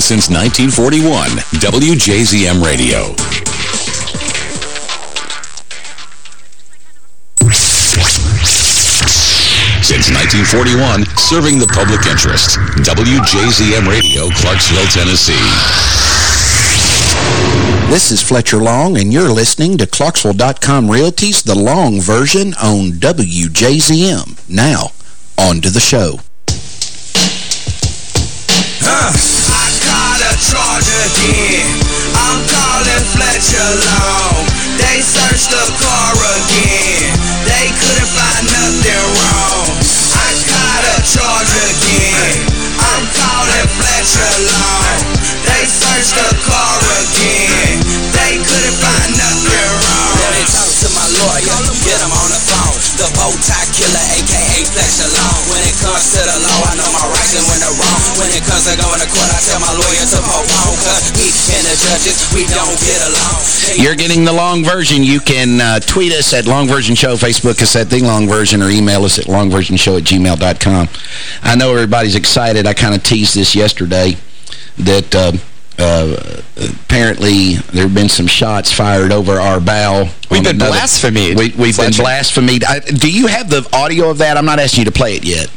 since 1941. WJZM Radio. Since 1941, serving the public interest. WJZM Radio, Clarksville, Tennessee. This is Fletcher Long, and you're listening to Clarksville.com Realty's The Long Version on WJZM. Now, on to the show. Huh. Again. I'm calling Fletcher Long. They searched the car again. They couldn't find nothing wrong. I caught a charge again. I'm calling Fletcher Long. They searched the car again. They couldn't find nothing wrong. To my lawyer. Get him on the phone. The bow tie killer, aka Fletcher Long. When it comes to the law, I know my rights and when they're wrong. When it comes to going to court, I tell my lawyer to. Cause and the judges, we don't get along. You're getting the long version. You can uh, tweet us at Long Version Show, Facebook us at The Long Version, or email us at longversionshow at gmail.com. I know everybody's excited. I kind of teased this yesterday that uh, uh, apparently there have been some shots fired over our bow. We've been blasphemed. We, we've been blasphemed. I, do you have the audio of that? I'm not asking you to play it yet.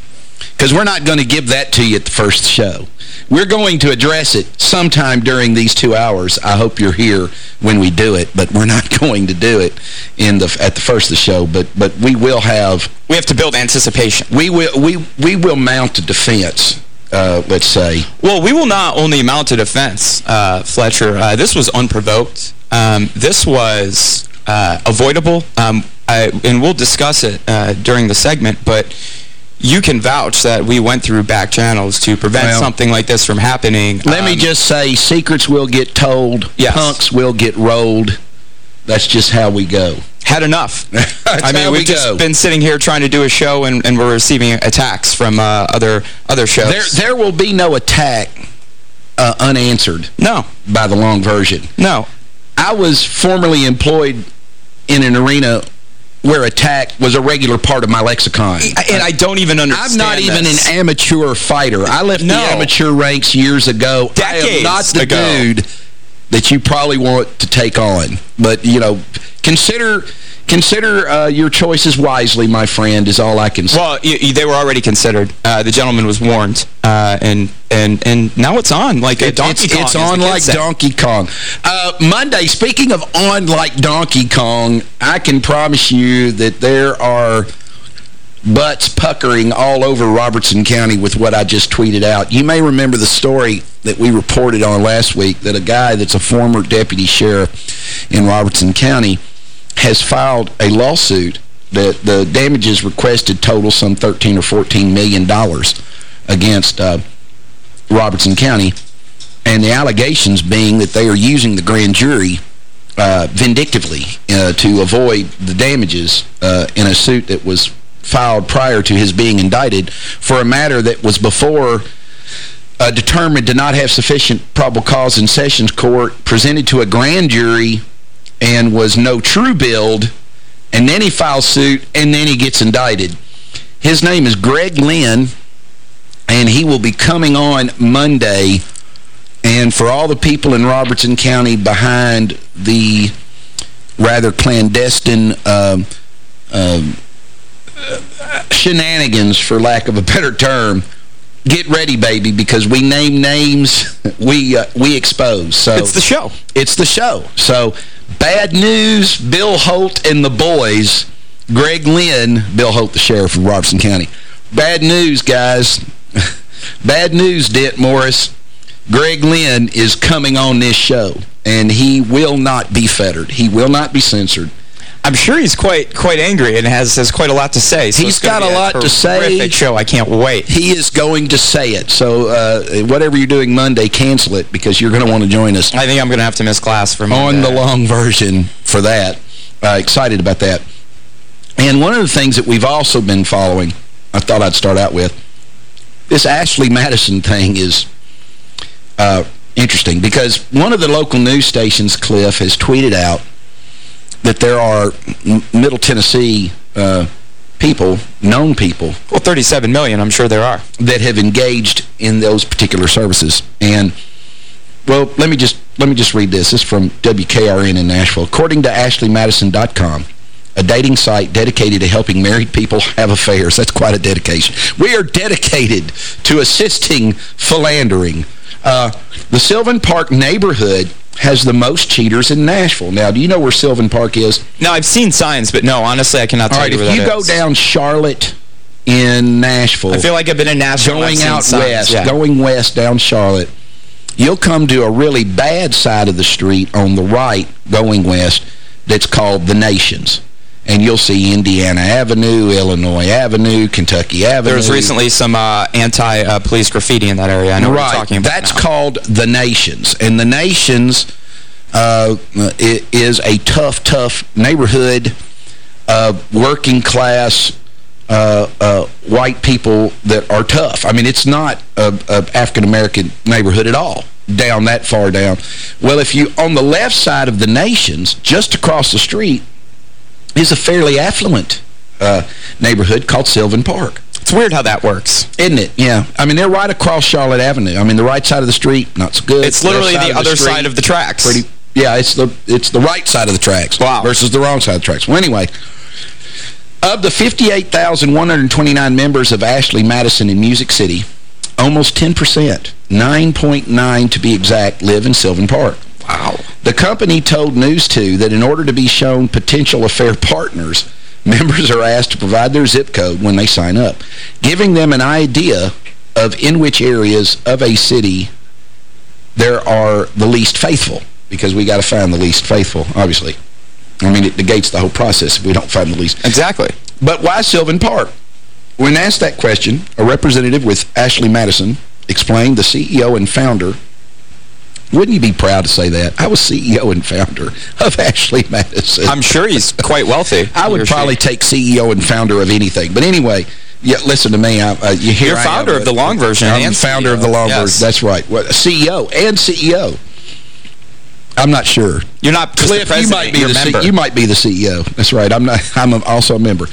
Because we're not going to give that to you at the first show. We're going to address it sometime during these two hours. I hope you're here when we do it, but we're not going to do it in the at the first of the show. But but we will have... We have to build anticipation. We will, we, we will mount a defense uh, let's say. Well, we will not only mount a defense, uh, Fletcher. Uh, this was unprovoked. Um, this was uh, avoidable, um, I, and we'll discuss it uh, during the segment, but you can vouch that we went through back channels to prevent well, something like this from happening. Let um, me just say, secrets will get told, yes. punks will get rolled. That's just how we go had enough. I mean, we've we just go. been sitting here trying to do a show, and, and we're receiving attacks from uh, other other shows. There, there will be no attack uh, unanswered. No. By the long version. No. I was formerly employed in an arena where attack was a regular part of my lexicon. And I don't even understand I'm not even an amateur fighter. I left no. the amateur ranks years ago. Decades I am not the ago. dude that you probably want to take on. But, you know, consider consider uh, your choices wisely, my friend, is all I can say. Well, you, you, they were already considered. Uh, the gentleman was warned, uh, and and and now it's on like a Donkey it's, Kong. It's on like Donkey Kong. Uh, Monday, speaking of on like Donkey Kong, I can promise you that there are butts puckering all over Robertson County with what I just tweeted out. You may remember the story that we reported on last week that a guy that's a former deputy sheriff in Robertson County has filed a lawsuit that the damages requested total some 13 or 14 million dollars against uh, Robertson County. And the allegations being that they are using the grand jury uh, vindictively uh, to avoid the damages uh, in a suit that was filed prior to his being indicted for a matter that was before uh, determined to not have sufficient probable cause in Sessions Court, presented to a grand jury, and was no true build, and then he files suit, and then he gets indicted. His name is Greg Lynn, and he will be coming on Monday. And for all the people in Robertson County behind the rather clandestine um, um, shenanigans, for lack of a better term, get ready, baby, because we name names, we uh, we expose. So It's the show. It's the show. So bad news, Bill Holt and the boys, Greg Lynn, Bill Holt, the sheriff of Robertson County. Bad news, guys. bad news, Dent Morris. Greg Lynn is coming on this show, and he will not be fettered. He will not be censored. I'm sure he's quite quite angry and has has quite a lot to say. So he's got a lot to say. show. I can't wait. He is going to say it. So uh, whatever you're doing Monday, cancel it because you're going to want to join us. I think I'm going to have to miss class for Monday. On the long version for that. Uh, excited about that. And one of the things that we've also been following, I thought I'd start out with, this Ashley Madison thing is uh, interesting because one of the local news stations, Cliff, has tweeted out that there are Middle Tennessee uh, people, known people. Well, 37 million, I'm sure there are. That have engaged in those particular services. And well, let me just let me just read this. This is from WKRN in Nashville. According to AshleyMadison.com, a dating site dedicated to helping married people have affairs. That's quite a dedication. We are dedicated to assisting philandering. Uh, the Sylvan Park neighborhood has the most cheaters in Nashville. Now, do you know where Sylvan Park is? No, I've seen signs, but no, honestly, I cannot tell right, you where if you go down Charlotte in Nashville... I feel like I've been in Nashville going out signs, west, yeah. going west down Charlotte, you'll come to a really bad side of the street on the right going west that's called the Nations. And you'll see Indiana Avenue, Illinois Avenue, Kentucky Avenue. There was recently some uh, anti-police graffiti in that area. I know what right. you're talking about That's now. called the Nations. And the Nations uh, is a tough, tough neighborhood, uh, working class, uh, uh, white people that are tough. I mean, it's not a, a African-American neighborhood at all, down that far down. Well, if you, on the left side of the Nations, just across the street, is a fairly affluent uh, neighborhood called Sylvan Park. It's weird how that works. Isn't it? Yeah. I mean, they're right across Charlotte Avenue. I mean, the right side of the street, not so good. It's literally the of other street, side of the tracks. Pretty, yeah, it's the it's the right side of the tracks Wow. versus the wrong side of the tracks. Well, anyway, of the 58,129 members of Ashley Madison in Music City, almost 10%, 9.9 to be exact, live in Sylvan Park. Wow. The company told News 2 that in order to be shown potential affair partners, members are asked to provide their zip code when they sign up, giving them an idea of in which areas of a city there are the least faithful, because we got to find the least faithful, obviously. I mean, it negates the whole process if we don't find the least. Exactly. But why Sylvan Park? When asked that question, a representative with Ashley Madison explained the CEO and founder wouldn't you be proud to say that? I was CEO and founder of Ashley Madison. I'm sure he's quite wealthy. I would or she. probably take CEO and founder of anything. But anyway, yeah, listen to me. I, uh, you hear You're founder am, of the long version I'm and founder CEO. of the long Yes. version. That's right. Well, CEO and CEO. I'm not sure. You're not Cliff, you might be the member. C you might be the CEO. That's right. I'm not. I'm a, also a member.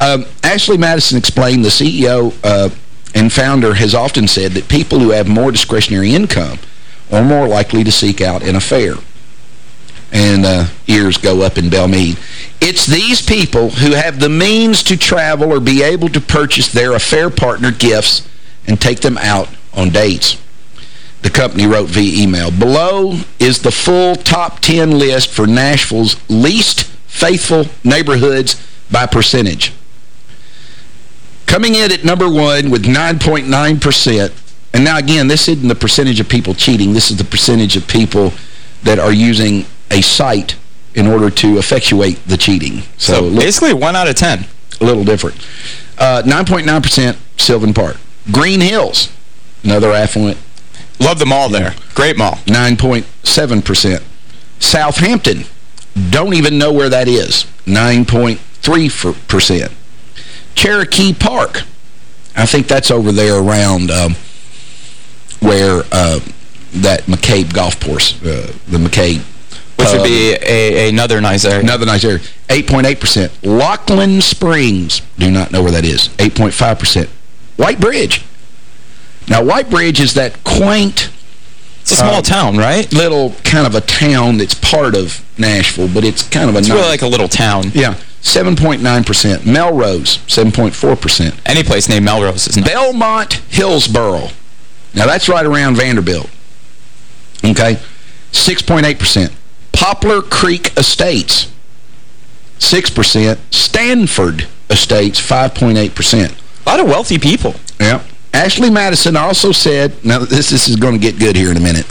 Um, Ashley Madison explained the CEO uh, and founder has often said that people who have more discretionary income are more likely to seek out an affair. And uh, ears go up in Belle Meade. It's these people who have the means to travel or be able to purchase their affair partner gifts and take them out on dates. The company wrote via email, below is the full top 10 list for Nashville's least faithful neighborhoods by percentage. Coming in at number one with 9.9%, and now again, this isn't the percentage of people cheating, this is the percentage of people that are using a site in order to effectuate the cheating. So, So look- basically one out of 10. a little different. 9.9% Sylvan Park. Green Hills, another affluent Love the mall there. Great mall. 9.7%. Southampton, don't even know where that is, 9.3%. Cherokee Park, I think that's over there around um, where uh, that McCabe golf course, uh, the McCabe. Which would be a, another nice area. Another nice area. 8.8%. Lockeland Springs, do not know where that is, 8.5%. White Bridge. Now, White Bridge is that quaint It's a small Uh, town, right? little kind of a town that's part of Nashville, but it's kind of a It's nice- really like a little town. Yeah, 7.9%. Melrose, 7.4%. Any place named Melrose is nice. Belmont Hillsboro. Now, that's right around Vanderbilt. Okay? 6.8%. Poplar Creek Estates, 6%. Stanford Estates, 5.8%. A lot of wealthy people. Yeah. Ashley Madison also said, now this, this is going to get good here in a minute.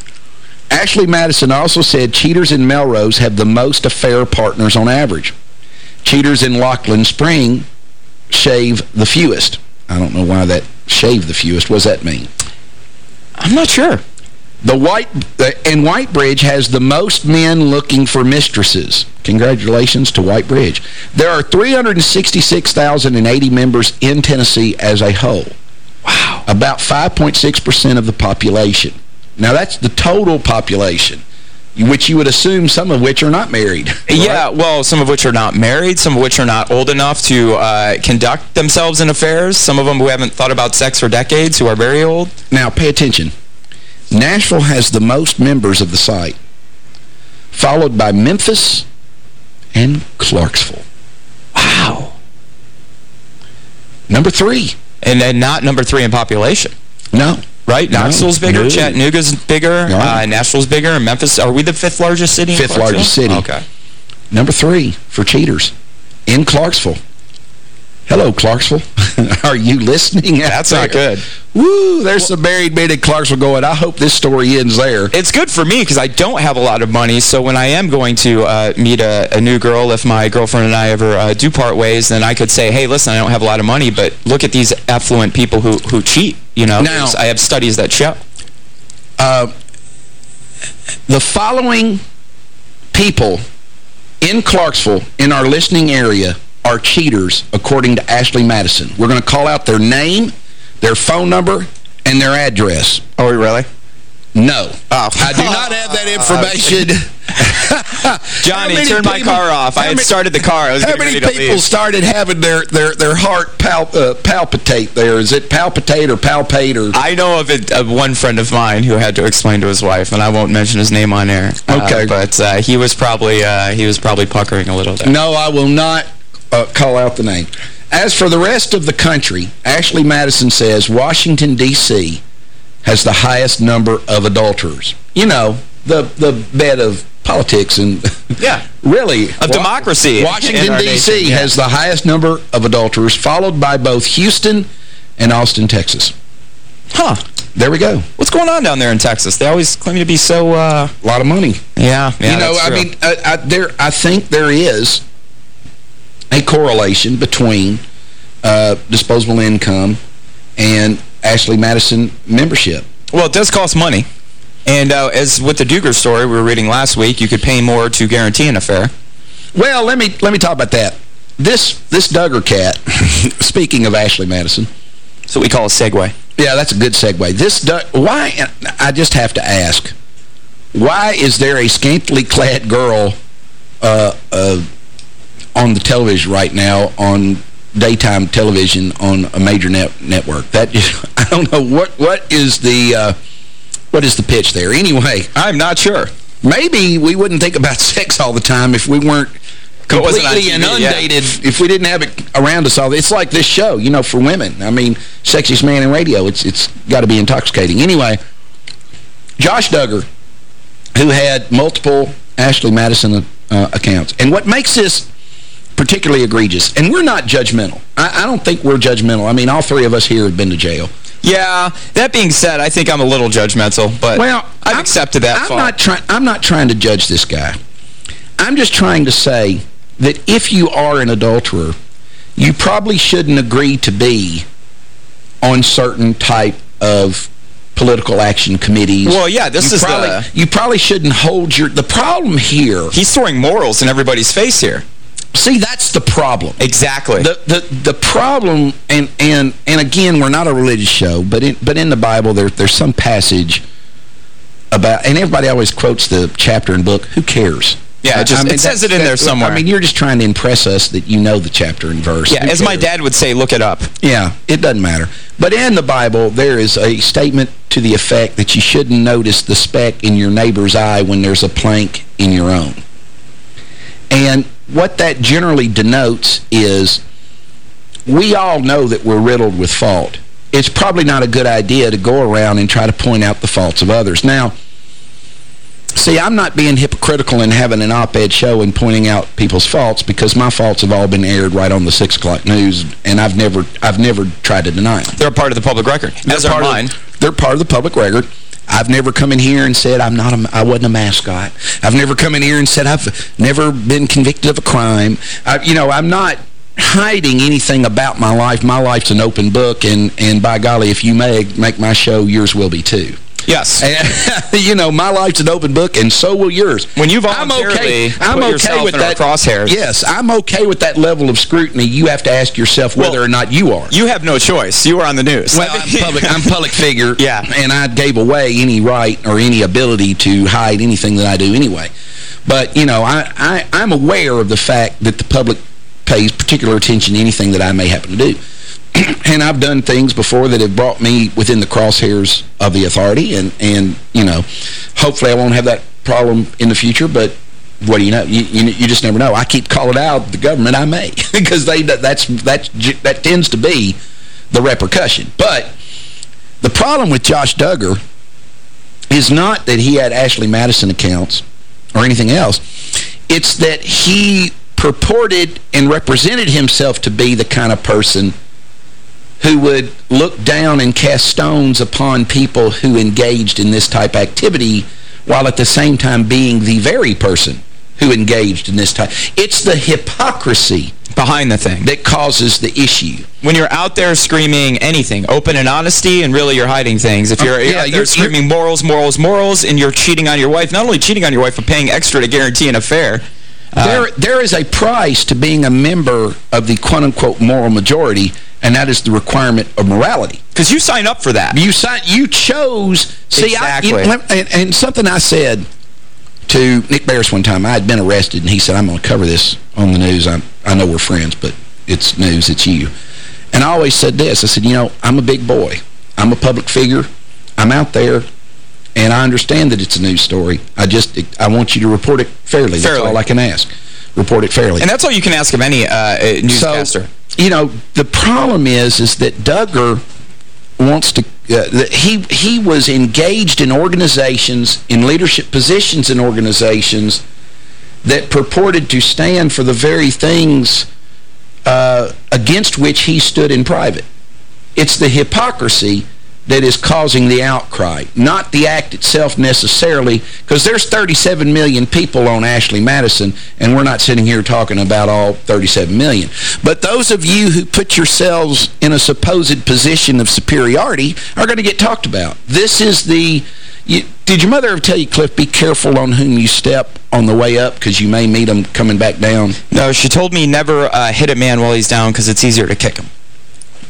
Ashley Madison also said cheaters in Melrose have the most affair partners on average. Cheaters in Lockeland Spring shave the fewest. I don't know why that shave the fewest. What does that mean? I'm not sure. The White uh, and White Bridge has the most men looking for mistresses. Congratulations to White Bridge. There are 366,080 members in Tennessee as a whole. Wow. About 5.6% of the population. Now, that's the total population, which you would assume some of which are not married. Yeah, well, some of which are not married, some of which are not old enough to uh, conduct themselves in affairs, some of them who haven't thought about sex for decades, who are very old. Now, pay attention. Nashville has the most members of the site, followed by Memphis and Clarksville. Wow. Number three. And then not number three in population. No. Right? No. Knoxville's bigger, No. Chattanooga's bigger, No. uh, Nashville's bigger, and Memphis. Are we the fifth largest city in Fifth largest city. Okay. Number three for cheaters in Clarksville. Hello, Clarksville. Are you listening? That's not good. Woo, there's some married men in Clarksville going, I hope this story ends there. It's good for me because I don't have a lot of money, so when I am going to uh, meet a, a new girl, if my girlfriend and I ever uh, do part ways, then I could say, hey, listen, I don't have a lot of money, but look at these affluent people who, who cheat, you know? Now- I have studies that show. Uh, the following people in Clarksville, in our listening area, are cheaters, according to Ashley Madison. We're going to call out their name, their phone number, and their address. Are we really? No. Oh. I do not have that information. Johnny, turn my car off. I had many- started the car. I was How many people started having their, their, their heart uh, palpitate there? Is it palpitate or palpate or... I know of, it, of one friend of mine who had to explain to his wife, and I won't mention his name on air. Uh, Okay. but uh, he was probably uh, he was probably puckering a little there. No, I will not uh, call out the name. As for the rest of the country, Ashley Madison says Washington, D.C. has the highest number of adulterers. You know, the, the bed of politics and... Yeah. really. Of democracy Washington, D.C. yeah. has the highest number of adulterers, followed by both Houston and Austin, Texas. Huh. There we go. What's going on down there in Texas? They always claim to be so, uh... A lot of money. Yeah, yeah, you know, I mean, I, I, there, I think there is a correlation between uh, disposable income and Ashley Madison membership. Well, it does cost money. And uh, as with the Duggar story we were reading last week, you could pay more to guarantee an affair. Well, let me let me talk about that. This this Duggar cat. speaking of Ashley Madison, So we call a segue. yeah, that's a good segue. This why? I just have to ask, why is there a scantily clad girl uh, uh, on the television right now on daytime television on a major net network? That just, I don't know what what is the uh, what is the pitch there. Anyway, I'm not sure. maybe we wouldn't think about sex all the time if we weren't It wasn't on completely TV, yeah. inundated if we didn't have it around us all. It's like this show, you know, for women. I mean, sexiest man in radio. It's It's got to be intoxicating. Anyway, Josh Duggar, who had multiple Ashley Madison uh, accounts. And what makes this particularly egregious, and we're not judgmental. I, I don't think we're judgmental. I mean, all three of us here have been to jail. Yeah, that being said, I think I'm a little judgmental, but Well, I've I'm- accepted that I'm fault. not trying. I'm not trying to judge this guy. I'm just trying to say that if you are an adulterer, you probably shouldn't agree to be on certain type of political action committees. Well, yeah, this you is probably, the- You probably shouldn't hold your... The problem here... He's throwing morals in everybody's face here. See, that's the problem. Exactly. The the the problem and and and again we're not a religious show but in but in the Bible there there's some passage about and everybody always quotes the chapter and book who cares Yeah, it just- it says it in there somewhere. I mean you're just trying to impress us that you know the chapter and verse yeah, Who as my dad would say, look it up. yeah it doesn't matter but in the Bible there is a statement to the effect that you shouldn't notice the speck in your neighbor's eye when there's a plank in your own and what that generally denotes is we all know that we're riddled with fault. It's probably not a good idea to go around and try to point out the faults of others. Now, see, I'm not being hypocritical in having an op-ed show and pointing out people's faults because my faults have all been aired right on the 6 o'clock news, and I've never I've never tried to deny them. They're a part of the public record, as They're are mine. Of, they're part of the public record. I've never come in here and said I'm not a, I wasn't a mascot. I've never come in here and said I've never been convicted of a crime. I, you know, I'm not hiding anything about my life. My life's an open book, and, and by golly, if you may make my show, yours will be too. Yes. And, you know, my life's an open book, and so will yours. When you I'm voluntarily okay, I'm okay yourself with in our that. crosshairs. Yes, I'm okay with that level of scrutiny. You have to ask yourself whether Well, or not you are. You have no choice. You are on the news. Well, I'm public. I'm public figure. Yeah. And I gave away any right or any ability to hide anything that I do anyway. But you know, I, I I'm aware of the fact that the public pays particular attention to anything that I may happen to do. and I've done things before that have brought me within the crosshairs of the authority, and, and you know, hopefully I won't have that problem in the future, but what do you know? You, you, you just never know. I keep calling out the government I may, because they that's, that's, that tends to be the repercussion. But the problem with Josh Duggar is not that he had Ashley Madison accounts or anything else. It's that he purported and represented himself to be the kind of person who would look down and cast stones upon people who engaged in this type of activity while at the same time being the very person who engaged in this type. It's the hypocrisy behind the thing that causes the issue. When you're out there screaming anything, open and honesty, and really you're hiding things. If you're, uh, yeah, you're screaming you're, morals, morals, morals, and you're cheating on your wife, not only cheating on your wife, but paying extra to guarantee an affair, uh, there, there is a price to being a member of the quote-unquote moral majority, and that is the requirement of morality. Because you sign up for that. You sign, you chose. See, exactly. I, you and, and, something I said to Nick Barris one time, I had been arrested, and he said, I'm going to cover this on the news. I, I know we're friends, but it's news, it's you. And I always said this. I said, you know, I'm a big boy. I'm a public figure. I'm out there. And I understand that it's a news story. I just, I want you to report it fairly. fairly. That's all I can ask. Report it fairly. And that's all you can ask of any uh, newscaster. So, you know, the problem is, is that Duggar wants to, uh, he, he was engaged in organizations, in leadership positions in organizations that purported to stand for the very things uh, against which he stood in private. It's the hypocrisy that is causing the outcry, not the act itself necessarily, because there's 37 million people on Ashley Madison, and we're not sitting here talking about all 37 million. But those of you who put yourselves in a supposed position of superiority are going to get talked about. This is the... You, did your mother ever tell you, Cliff, be careful on whom you step on the way up because you may meet them coming back down? No, she told me never uh, hit a man while he's down because it's easier to kick him.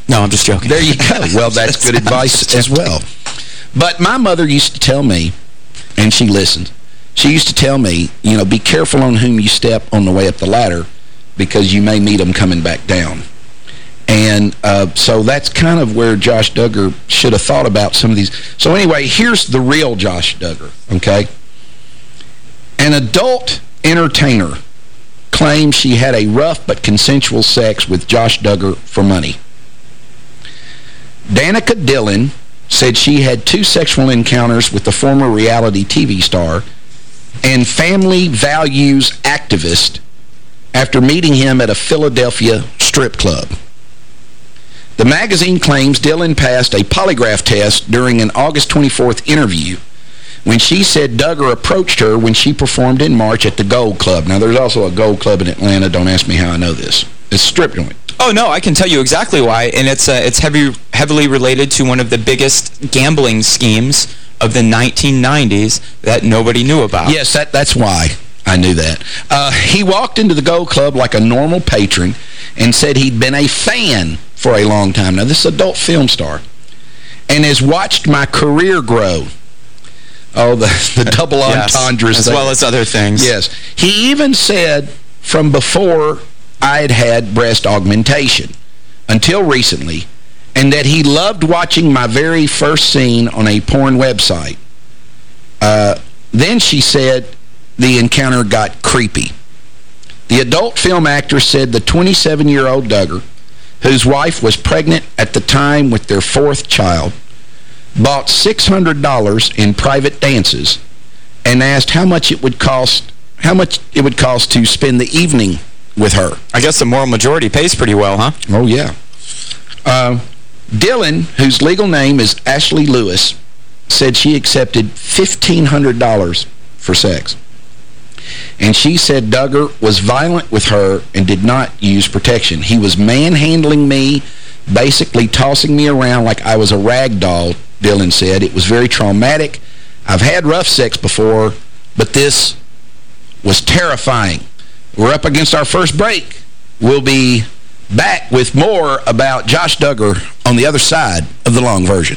No, I'm just joking. There you go. Well, that's good advice as well. But my mother used to tell me, and she listened, she used to tell me, you know, be careful on whom you step on the way up the ladder because you may meet them coming back down. And uh, so that's kind of where Josh Duggar should have thought about some of these. So anyway, here's the real Josh Duggar, okay? An adult entertainer claims she had a rough but consensual sex with Josh Duggar for money. Danica Dillon said she had two sexual encounters with the former reality TV star and family values activist after meeting him at a Philadelphia strip club. The magazine claims Dillon passed a polygraph test during an August 24th interview when she said Duggar approached her when she performed in March at the Gold Club. Now, there's also a Gold Club in Atlanta. Don't ask me how I know this. It's a strip joint. Oh, no, I can tell you exactly why, and it's uh, it's heavy, heavily related to one of the biggest gambling schemes of the 1990s that nobody knew about. Yes, that, that's why I knew that. Uh, he walked into the Gold Club like a normal patron and said he'd been a fan for a long time. Now, this adult film star and has watched my career grow. Oh, the, the double entendres. yes, as well as other things. Yes. He even said from before I had had breast augmentation until recently, and that he loved watching my very first scene on a porn website. Uh, then she said the encounter got creepy. The adult film actor said the 27-year-old Duggar, whose wife was pregnant at the time with their fourth child, bought $600 in private dances and asked how much it would cost how much it would cost to spend the evening with her. I guess the moral majority pays pretty well, huh? Oh, yeah. Uh, Dillon, whose legal name is Ashley Lewis, said she accepted $1,500 for sex. And she said Duggar was violent with her and did not use protection. He was manhandling me, basically tossing me around like I was a rag doll, Dillon said. It was very traumatic. I've had rough sex before, but this was terrifying. We're up against our first break. We'll be back with more about Josh Duggar on the other side of the long version.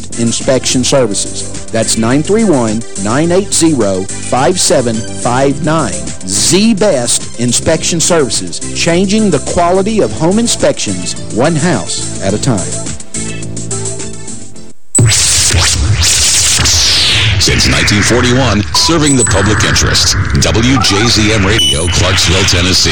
Z-Best Inspection Services. That's 931-980-5759. Z-Best Inspection Services, changing the quality of home inspections one house at a time. Since 1941, serving the public interest. WJZM Radio, Clarksville, Tennessee.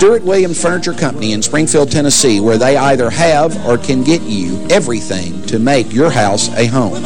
Stewart Williams Furniture Company in Springfield, Tennessee, where they either have or can get you everything to make your house a home.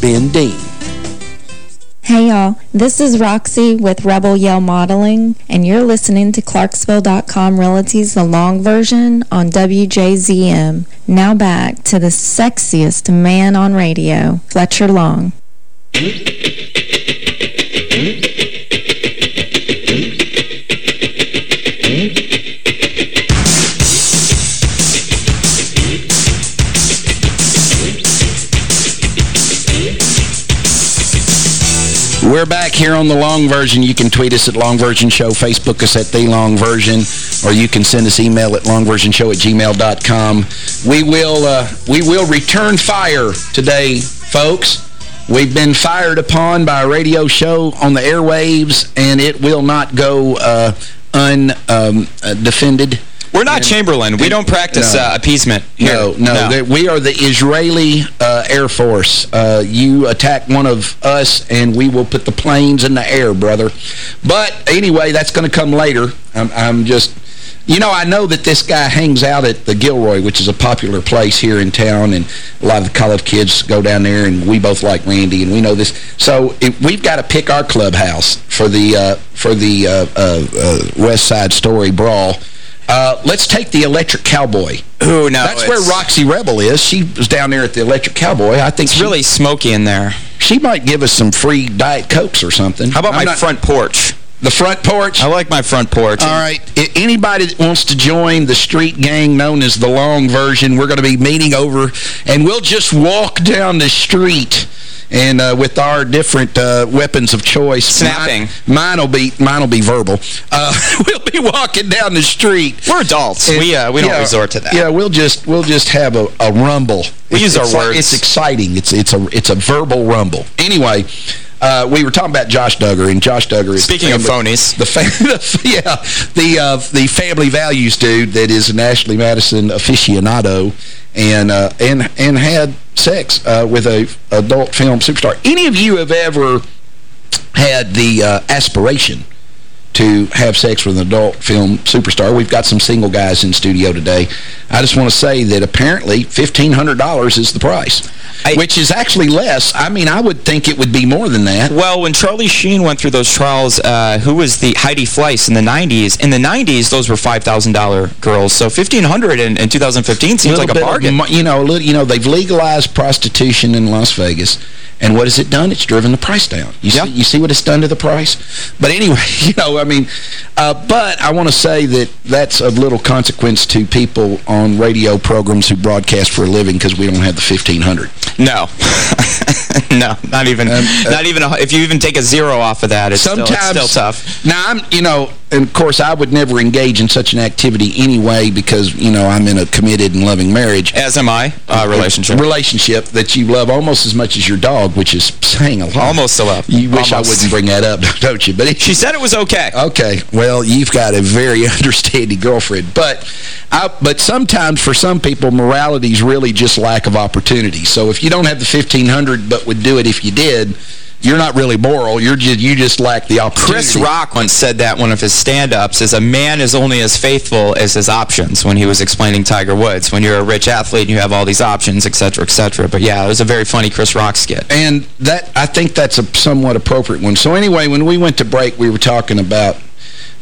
Ben Dean. Hey y'all, this is Roxy with Rebel Yell Modeling, and you're listening to Clarksville.com Realty's The Long Version on WJZM. Now back to the sexiest man on radio, Fletcher Long. We're back here on the Long Version. You can tweet us at Long Version Show, Facebook us at The Long Version, or you can send us email at longversionshow at gmail.com. We will, uh, we will return fire today, folks. We've been fired upon by a radio show on the airwaves, and it will not go uh, undefended. Um, uh, We're not and, Chamberlain. We don't practice no, uh, appeasement here. No, no. no. We are the Israeli uh, Air Force. Uh, you attack one of us, and we will put the planes in the air, brother. But anyway, that's going to come later. I'm, I'm just... You know, I know that this guy hangs out at the Gilroy, which is a popular place here in town, and a lot of the college kids go down there, and we both like Randy, and we know this. So it, we've got to pick our clubhouse for the uh, for the uh, uh, uh West Side Story Brawl. Uh, let's take the Electric Cowboy. Ooh, no. That's where Roxy Rebel is. She was down there at the Electric Cowboy. I think It's she, really smoky in there. She might give us some free Diet Cokes or something. How about I'm my not, front porch? The front porch? I like my front porch. All right. Anybody that wants to join the street gang known as the long version, we're going to be meeting over, and we'll just walk down the street and uh, with our different uh, weapons of choice. Snapping. Mine, will be mine will be verbal. Uh, we'll be walking down the street. We're adults. And, we uh, we don't yeah, resort to that. Yeah, we'll just we'll just have a, a rumble. We it's, use our it's like- words. it's exciting. It's it's a it's a verbal rumble. Anyway, uh, we were talking about Josh Duggar, and Josh Duggar is Speaking of family- phonies. the fa yeah, the uh, the family values dude that is an Ashley Madison aficionado, and uh, and and had sex uh, with a adult film superstar. Any of you have ever had the uh, aspiration to have sex with an adult film superstar. We've got some single guys in studio today. I just want to say that apparently $1,500 is the price, I- which is actually less. I mean, I would think it would be more than that. Well, when Charlie Sheen went through those trials, uh, who was the Heidi Fleiss in the 90s? In the 90s, those were $5,000 girls. So 1500 in, in 2015 seems like a bit of bargain. you know, a little, you know, they've legalized prostitution in Las Vegas. And what has it done? It's driven the price down. You, Yeah. see, you see what it's done to the price? But anyway, you know, I mean, uh, but I want to say that that's of little consequence to people on radio programs who broadcast for a living because we don't have the 1500 No. no, not even, Um, uh, not even, a, if you even take a zero off of that, it's, still, it's still tough. Now, I'm, you know, and of course, I would never engage in such an activity anyway because, you know, I'm in a committed and loving marriage. As am I, uh, relationship. Relationship that you love almost as much as your dog, which is saying a lot. Almost a love. You wish Almost. I wouldn't bring that up, don't you? But it, She said it was okay. Okay, well, you've got a very understanding girlfriend. But I, but sometimes for some people, morality is really just lack of opportunity. So if you don't have the 1500 but would do it if you did, you're not really moral. You're just, you just lack the opportunity. Chris Rock once said that one of his stand-ups is a man is only as faithful as his options when he was explaining Tiger Woods. When you're a rich athlete and you have all these options, et cetera, et cetera. But yeah, it was a very funny Chris Rock skit. And that I think that's a somewhat appropriate one. So anyway, when we went to break, we were talking about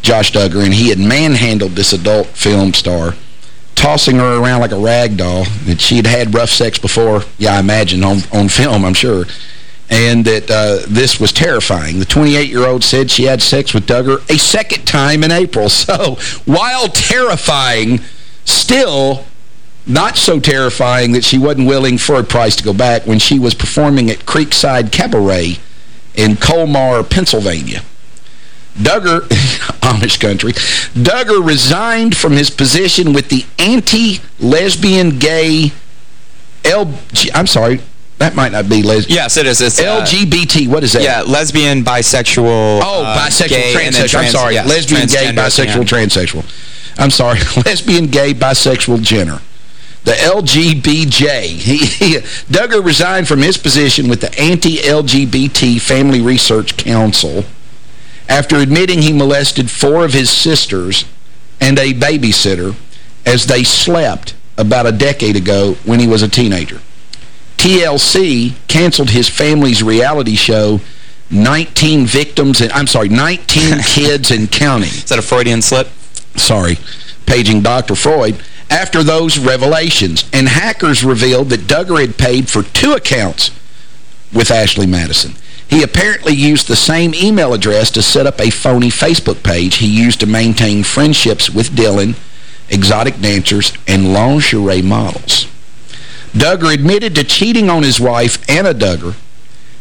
Josh Duggar, and he had manhandled this adult film star, tossing her around like a rag doll, that she'd had rough sex before, yeah, I imagine, on, on film, I'm sure, and that uh, this was terrifying. The 28-year-old said she had sex with Duggar a second time in April. So while terrifying, still not so terrifying that she wasn't willing for a price to go back when she was performing at Creekside Cabaret in Colmar, Pennsylvania. Duggar, Amish country, Duggar resigned from his position with the anti-lesbian gay LG, I'm sorry, that might not be les Yes, it is. It's, uh, LGBT, what is that? Yeah, lesbian, bisexual, Oh, uh, bisexual, gay, transsexual. I'm sorry. yes, Lesbian, gay, bisexual, transsexual. I'm sorry. Lesbian, gay, bisexual, gender. The LGBJ. He, he, Duggar resigned from his position with the Anti-LGBT Family Research Council after admitting he molested four of his sisters and a babysitter as they slept about a decade ago when he was a teenager. TLC canceled his family's reality show 19 victims and I'm sorry 19 kids and counting Is that a Freudian slip? sorry paging Dr. Freud after those revelations and hackers revealed that Duggar had paid for two accounts with Ashley Madison he apparently used the same email address to set up a phony Facebook page he used to maintain friendships with Dillon exotic dancers and lingerie models Duggar admitted to cheating on his wife, Anna Duggar,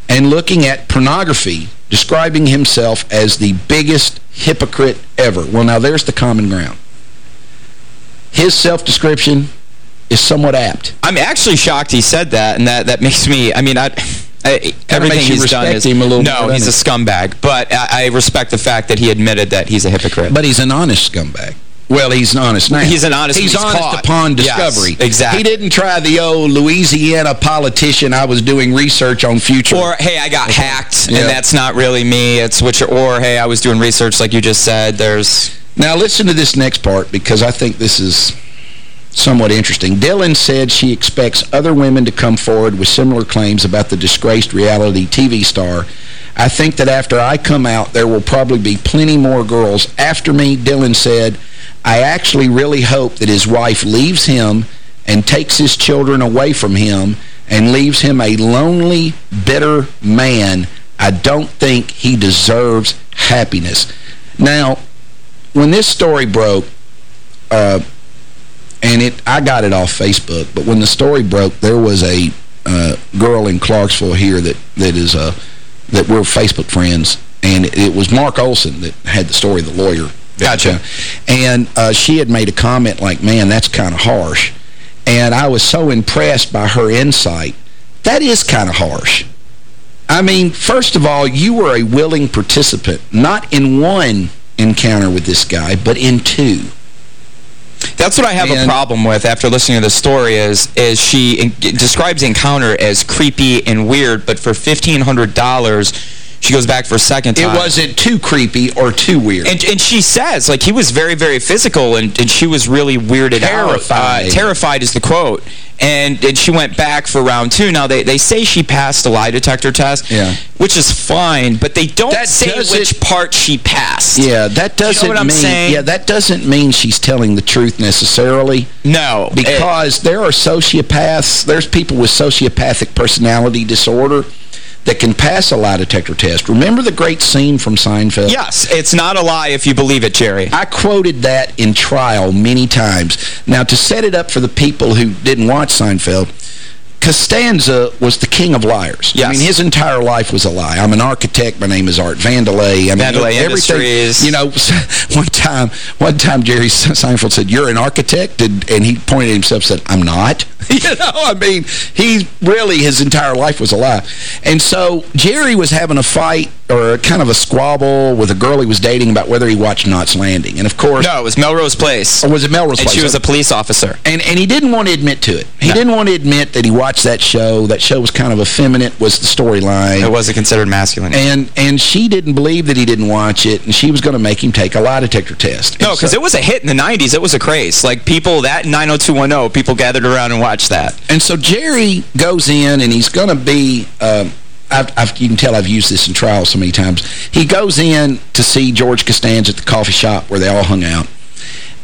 and looking at pornography, describing himself as the biggest hypocrite ever. Well, now there's the common ground. His self-description is somewhat apt. I'm actually shocked he said that, and that, that makes me, I mean, I... I, everything he's done is him a little no, more, he's a scumbag. But I, I respect the fact that he admitted that he's a hypocrite. But he's an honest scumbag. Well, he's an honest now. He's an honest He's he's honest caught. upon Yes, discovery. exactly. He didn't try the old Louisiana politician I was doing research on future. Or, hey, I got hacked, Yeah. and that's not really me. It's which, or, hey, I was doing research like you just said. There's, Now listen to this next part because I think this is somewhat interesting. Dillon said she expects other women to come forward with similar claims about the disgraced reality TV star. I think that after I come out, there will probably be plenty more girls after me, Dillon said. I actually really hope that his wife leaves him and takes his children away from him and leaves him a lonely, bitter man. I don't think he deserves happiness. Now, when this story broke, uh, and it I got it off Facebook, but when the story broke, there was a uh, girl in Clarksville here that, that is uh, that we're Facebook friends, and it was Mark Olson that had the story, of the lawyer. Gotcha. And uh, she had made a comment like, man, that's kind of harsh. And I was so impressed by her insight. That is kind of harsh. I mean, first of all, you were a willing participant, not in one encounter with this guy, but in two. That's what I have And- a problem with after listening to the story is is she describes the encounter as creepy and weird, but for $1,500, she goes back for a second It wasn't too creepy or too weird. And, and she says, like, he was very, very physical, and, and she was really weirded Terrified. out. Uh, terrified is the quote. And, and she went back for round two. Now, they, they say she passed a lie detector test, Yeah. which is fine, but they don't That say which part she passed. yeah, that Do you know doesn't mean saying? yeah, that doesn't mean she's telling the truth necessarily. No. it- Because there are sociopaths, there's people with sociopathic personality disorder that can pass a lie detector test. Remember the great scene from Seinfeld? yes, it's not a lie if you believe it, Jerry. I quoted that in trial many times. Now, to set it up for the people who didn't watch Seinfeld, Costanza was the king of liars. I mean, his entire life was a lie. I'm an architect. My name is Art Vandelay. I mean, Vandelay everything, Industries. You know, one time, one time Jerry Seinfeld said, you're an architect? And, and he pointed at himself and said, I'm not. you know, I mean, he really, his entire life was a lie. And so Jerry was having a fight or kind of a squabble with a girl he was dating about whether he watched Knots Landing. And of course, No, it was Melrose Place. or was it Melrose and Place? she was a police officer. and, and he didn't want to admit to it. He No. didn't want to admit that he watched that show. That show was kind of effeminate, was the storyline. It wasn't considered masculine. And and she didn't believe that he didn't watch it, and she was going to make him take a lie detector test. No, because it was a hit in the 90s. It was a craze. Like, people, that 90210, people gathered around and watched that. And so Jerry goes in, and he's going to be... Um, I've, I've, you can tell I've used this in trial so many times. He goes in to see George Costanza at the coffee shop where they all hung out.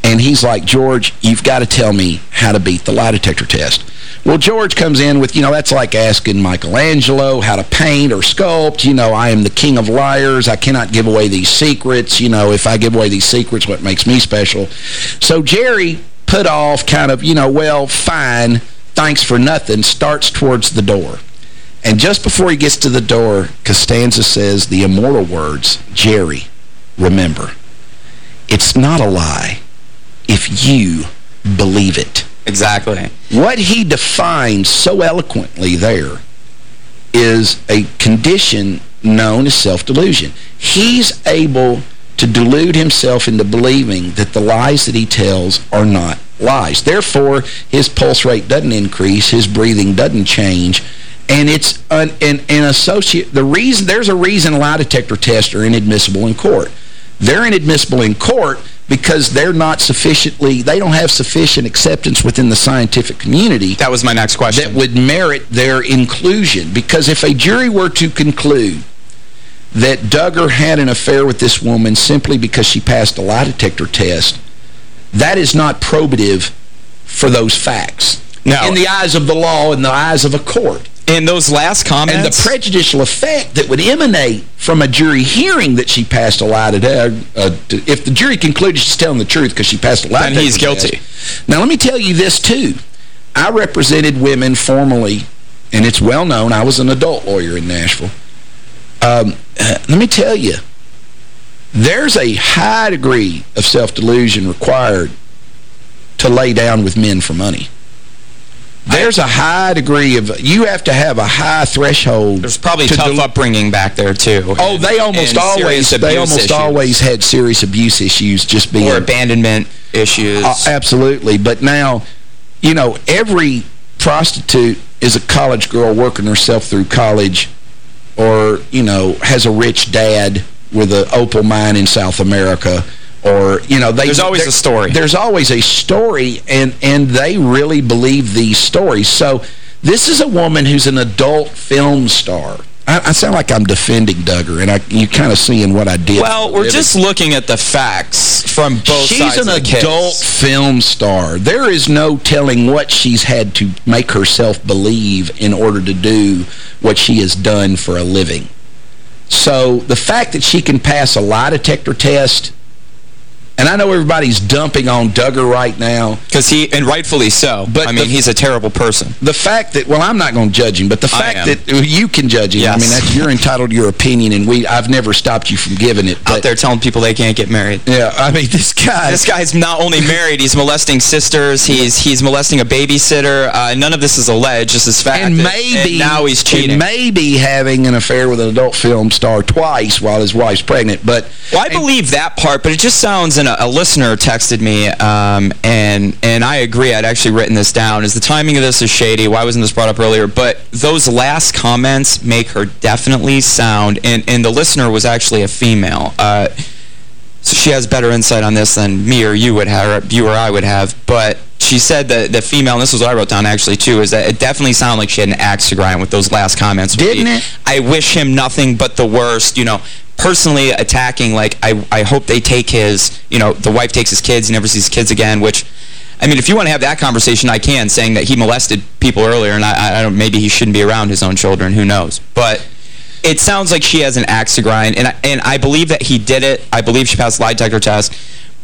And he's like, George, you've got to tell me how to beat the lie detector test. Well, George comes in with, you know, that's like asking Michelangelo how to paint or sculpt. You know, I am the king of liars. I cannot give away these secrets. You know, if I give away these secrets, what makes me special? So Jerry put off kind of, you know, well, fine, thanks for nothing, starts towards the door. And just before he gets to the door, Costanza says the immortal words, Jerry, remember, it's not a lie if you believe it. Exactly. What he defines so eloquently there is a condition known as self-delusion. He's able to delude himself into believing that the lies that he tells are not lies. Therefore, his pulse rate doesn't increase, his breathing doesn't change, and it's an, an, an associate. The reason there's a reason lie detector tests are inadmissible in court. They're inadmissible in court because they're not sufficiently, they don't have sufficient acceptance within the scientific community That was my next question. that would merit their inclusion. Because if a jury were to conclude that Duggar had an affair with this woman simply because she passed a lie detector test, that is not probative for those facts. No. In the eyes of the law, in the eyes of a court. In those last comments... And the prejudicial effect that would emanate from a jury hearing that she passed a lie to, uh, to if the jury concluded she's telling the truth because she passed a lie Then he's guilty. test. Now, let me tell you this, too. I represented women formerly, and it's well known. I was an adult lawyer in Nashville. Um, uh, let me tell you, there's a high degree of self-delusion required to lay down with men for money. There's a high degree of, you have to have a high threshold. There's probably to tough upbringing back there, too. Oh, they almost always, they almost issues. always had serious abuse issues just being. Or abandonment issues. Uh, absolutely. But now, you know, every prostitute is a college girl working herself through college or, you know, has a rich dad with an opal mine in South America or, you know, they... There's always a story. There's always a story, and, and they really believe these stories. So this is a woman who's an adult film star. I, I sound like I'm defending Duggar, and I, you kind of seeing what I did. well, we're just looking at the facts from both She's sides an of the case. adult film star. There is no telling what she's had to make herself believe in order to do what she has done for a living. So the fact that she can pass a lie detector test and I know everybody's dumping on Duggar right now. Because he, and rightfully so, but I mean, the, he's a terrible person. The fact that, well, I'm not going to judge him, but the fact that you can judge him, yes. I mean, that's, you're entitled to your opinion, and we I've never stopped you from giving it. But, Out there telling people they can't get married. Yeah, I mean, this guy... This guy's not only married, he's molesting sisters, he's he's molesting a babysitter. Uh, none of this is alleged, this is fact. And maybe... And now he's cheating. maybe having an affair with an adult film star twice while his wife's pregnant, but... Well, I believe that part, but it just sounds, in a, a listener texted me, um, and and I agree. I'd actually written this down. Is the timing of this is shady? Why wasn't this brought up earlier? But those last comments make her definitely sound, and and the listener was actually a female. Uh, so she has better insight on this than me or you would have, or you or I would have. But she said that the female, and this was what I wrote down actually too, is that it definitely sounded like she had an axe to grind with those last comments. Didn't it? I wish him nothing but the worst, you know personally attacking, like, I, I hope they take his, you know, the wife takes his kids, never sees his kids again, which, I mean, if you want to have that conversation, I can, saying that he molested people earlier, and I, I don't, maybe he shouldn't be around his own children, who knows. But it sounds like she has an axe to grind, and I, and I believe that he did it. I believe she passed lie detector test.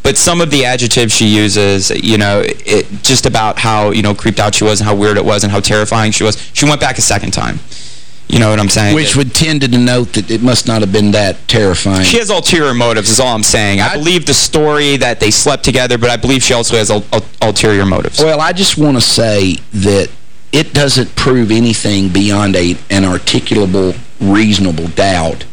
But some of the adjectives she uses, you know, it, just about how, you know, creeped out she was and how weird it was and how terrifying she was, she went back a second time. You know what I'm saying? Which would tend to denote that it must not have been that terrifying. She has ulterior motives is all I'm saying. I, I believe the story that they slept together, but I believe she also has ul ulterior motives. Well, I just want to say that it doesn't prove anything beyond a an articulable, reasonable doubt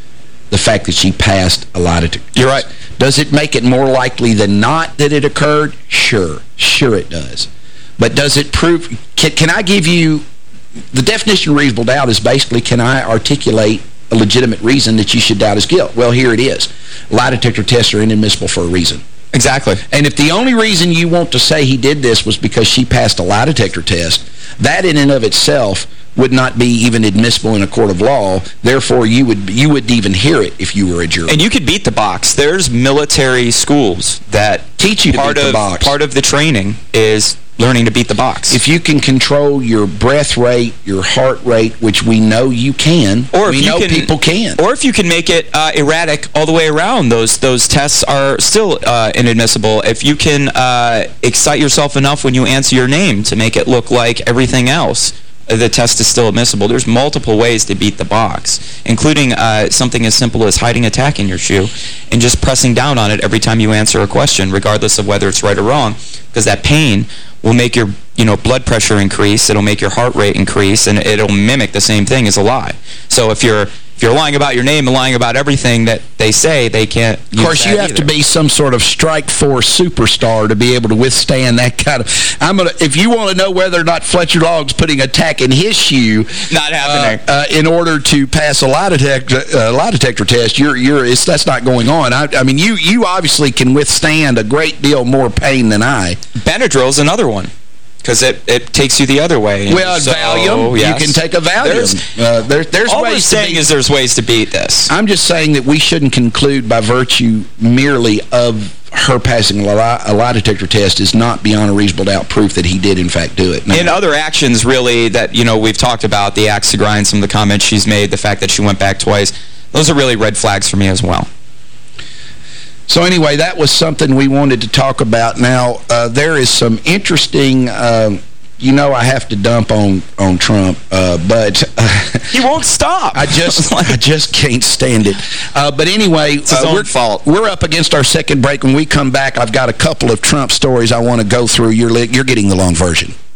the fact that she passed a lot of... You're right. Does it make it more likely than not that it occurred? Sure. Sure it does. But does it prove... Can, can I give you the definition of reasonable doubt is basically, can I articulate a legitimate reason that you should doubt his guilt? Well, here it is. Lie detector tests are inadmissible for a reason. Exactly. And if the only reason you want to say he did this was because she passed a lie detector test, that in and of itself would not be even admissible in a court of law. Therefore, you would you wouldn't even hear it if you were a juror. And you could beat the box. There's military schools that teach you part of, the box. Part of the training is learning to beat the box. If you can control your breath rate, your heart rate, which we know you can, or we know can, people can. Or if you can make it uh, erratic all the way around, those those tests are still uh, inadmissible. If you can uh, excite yourself enough when you answer your name to make it look like everything else, the test is still admissible. There's multiple ways to beat the box, including uh, something as simple as hiding a tack in your shoe and just pressing down on it every time you answer a question, regardless of whether it's right or wrong, because that pain will make your you know blood pressure increase, it'll make your heart rate increase, and it'll mimic the same thing as a lie. So if you're if you're lying about your name and lying about everything that they say, they can't Of course, you have either. to be some sort of strike force superstar to be able to withstand that kind of... I'm gonna. If you want to know whether or not Fletcher Long's putting a tack in his shoe... Not happening. Uh, uh, in order to pass a lie detector, uh, lie detector test, you're, you're, it's, that's not going on. I, I mean, you, you obviously can withstand a great deal more pain than I. Benadryl's another one because it, it takes you the other way. Well, so, Valium, yes. you can take a Valium. There's, uh, there, there's all ways we're saying is there's ways to beat this. I'm just saying that we shouldn't conclude by virtue merely of her passing a lie, a lie detector test is not beyond a reasonable doubt proof that he did, in fact, do it. No. In other actions, really, that, you know, we've talked about, the axe to grind, some of the comments she's made, the fact that she went back twice, those are really red flags for me as well. So anyway, that was something we wanted to talk about. Now, uh, there is some interesting... Um, you know I have to dump on on Trump, uh, but uh, he won't stop. I just I just can't stand it. Uh, but anyway, uh, we're, fault. We're up against our second break. When we come back, I've got a couple of Trump stories I want to go through. You're you're getting the long version.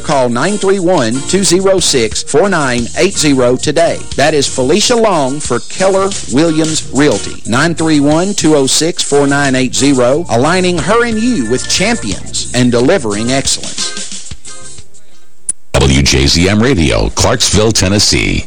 call 931-206-4980 today. That is Felicia Long for Keller Williams Realty. 931-206-4980, aligning her and you with champions and delivering excellence. WJZM Radio, Clarksville, Tennessee.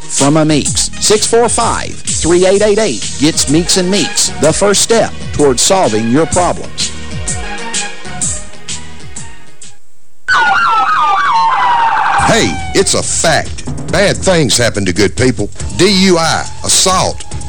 from a Meeks. 645-3888 gets Meeks & Meeks, the first step towards solving your problems. Hey, it's a fact. Bad things happen to good people. DUI, assault,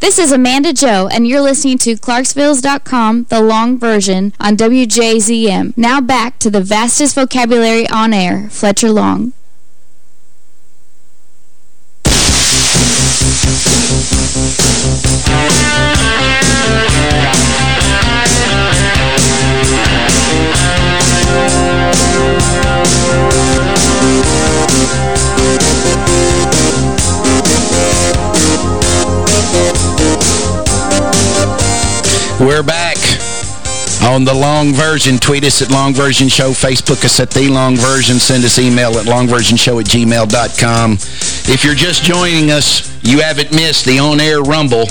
This is Amanda Joe, and you're listening to Clarksvilles.com, the long version, on WJZM. Now back to the vastest vocabulary on air, Fletcher Long. We're back on the long version. Tweet us at Long Version Show. Facebook us at The Long Version. Send us email at longversionshow at gmail.com. If you're just joining us, you haven't missed the on-air rumble.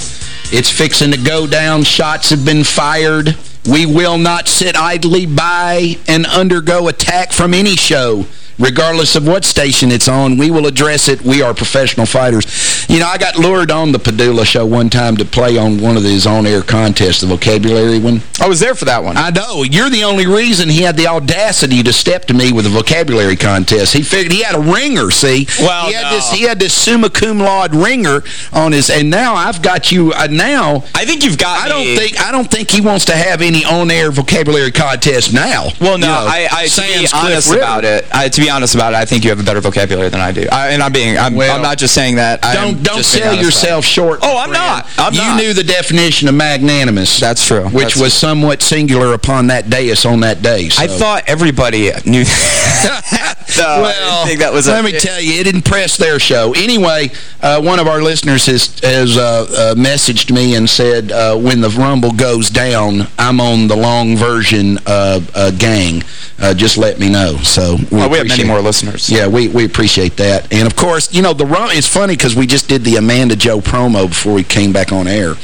It's fixing to go down. Shots have been fired. We will not sit idly by and undergo attack from any show regardless of what station it's on. We will address it. We are professional fighters. You know, I got lured on the Padula show one time to play on one of these on-air contests, the vocabulary one. I was there for that one. I know. You're the only reason he had the audacity to step to me with a vocabulary contest. He figured he had a ringer, see? Well, he had no. this he had this summa cum laude ringer on his and now I've got you uh, now I think you've got I don't me- think I don't think he wants to have any on-air vocabulary contest now. Well, no, You know, I, I to be honest River. about it, I, to be honest about it, I think you have a better vocabulary than I do. I, and I'm being, I'm, Well, I'm not just saying that. Don't don't sell yourself short. Oh, I'm friend. not. I'm you not. knew the definition of magnanimous. That's true. Which That's- was somewhat singular upon that dais on that day. I thought everybody knew that. so well, think that was let a, me tell you, it impressed their show. Anyway, uh, one of our listeners has, has uh, uh, messaged me and said, uh, when the Rumble goes down, I'm on the long version uh, uh, gang. Uh, just let me know. So we, Well, we have many more listeners. Yeah, we, we appreciate that. And, of course, you know, the rum it's funny because we just did the Amanda Joe promo before we came back on air.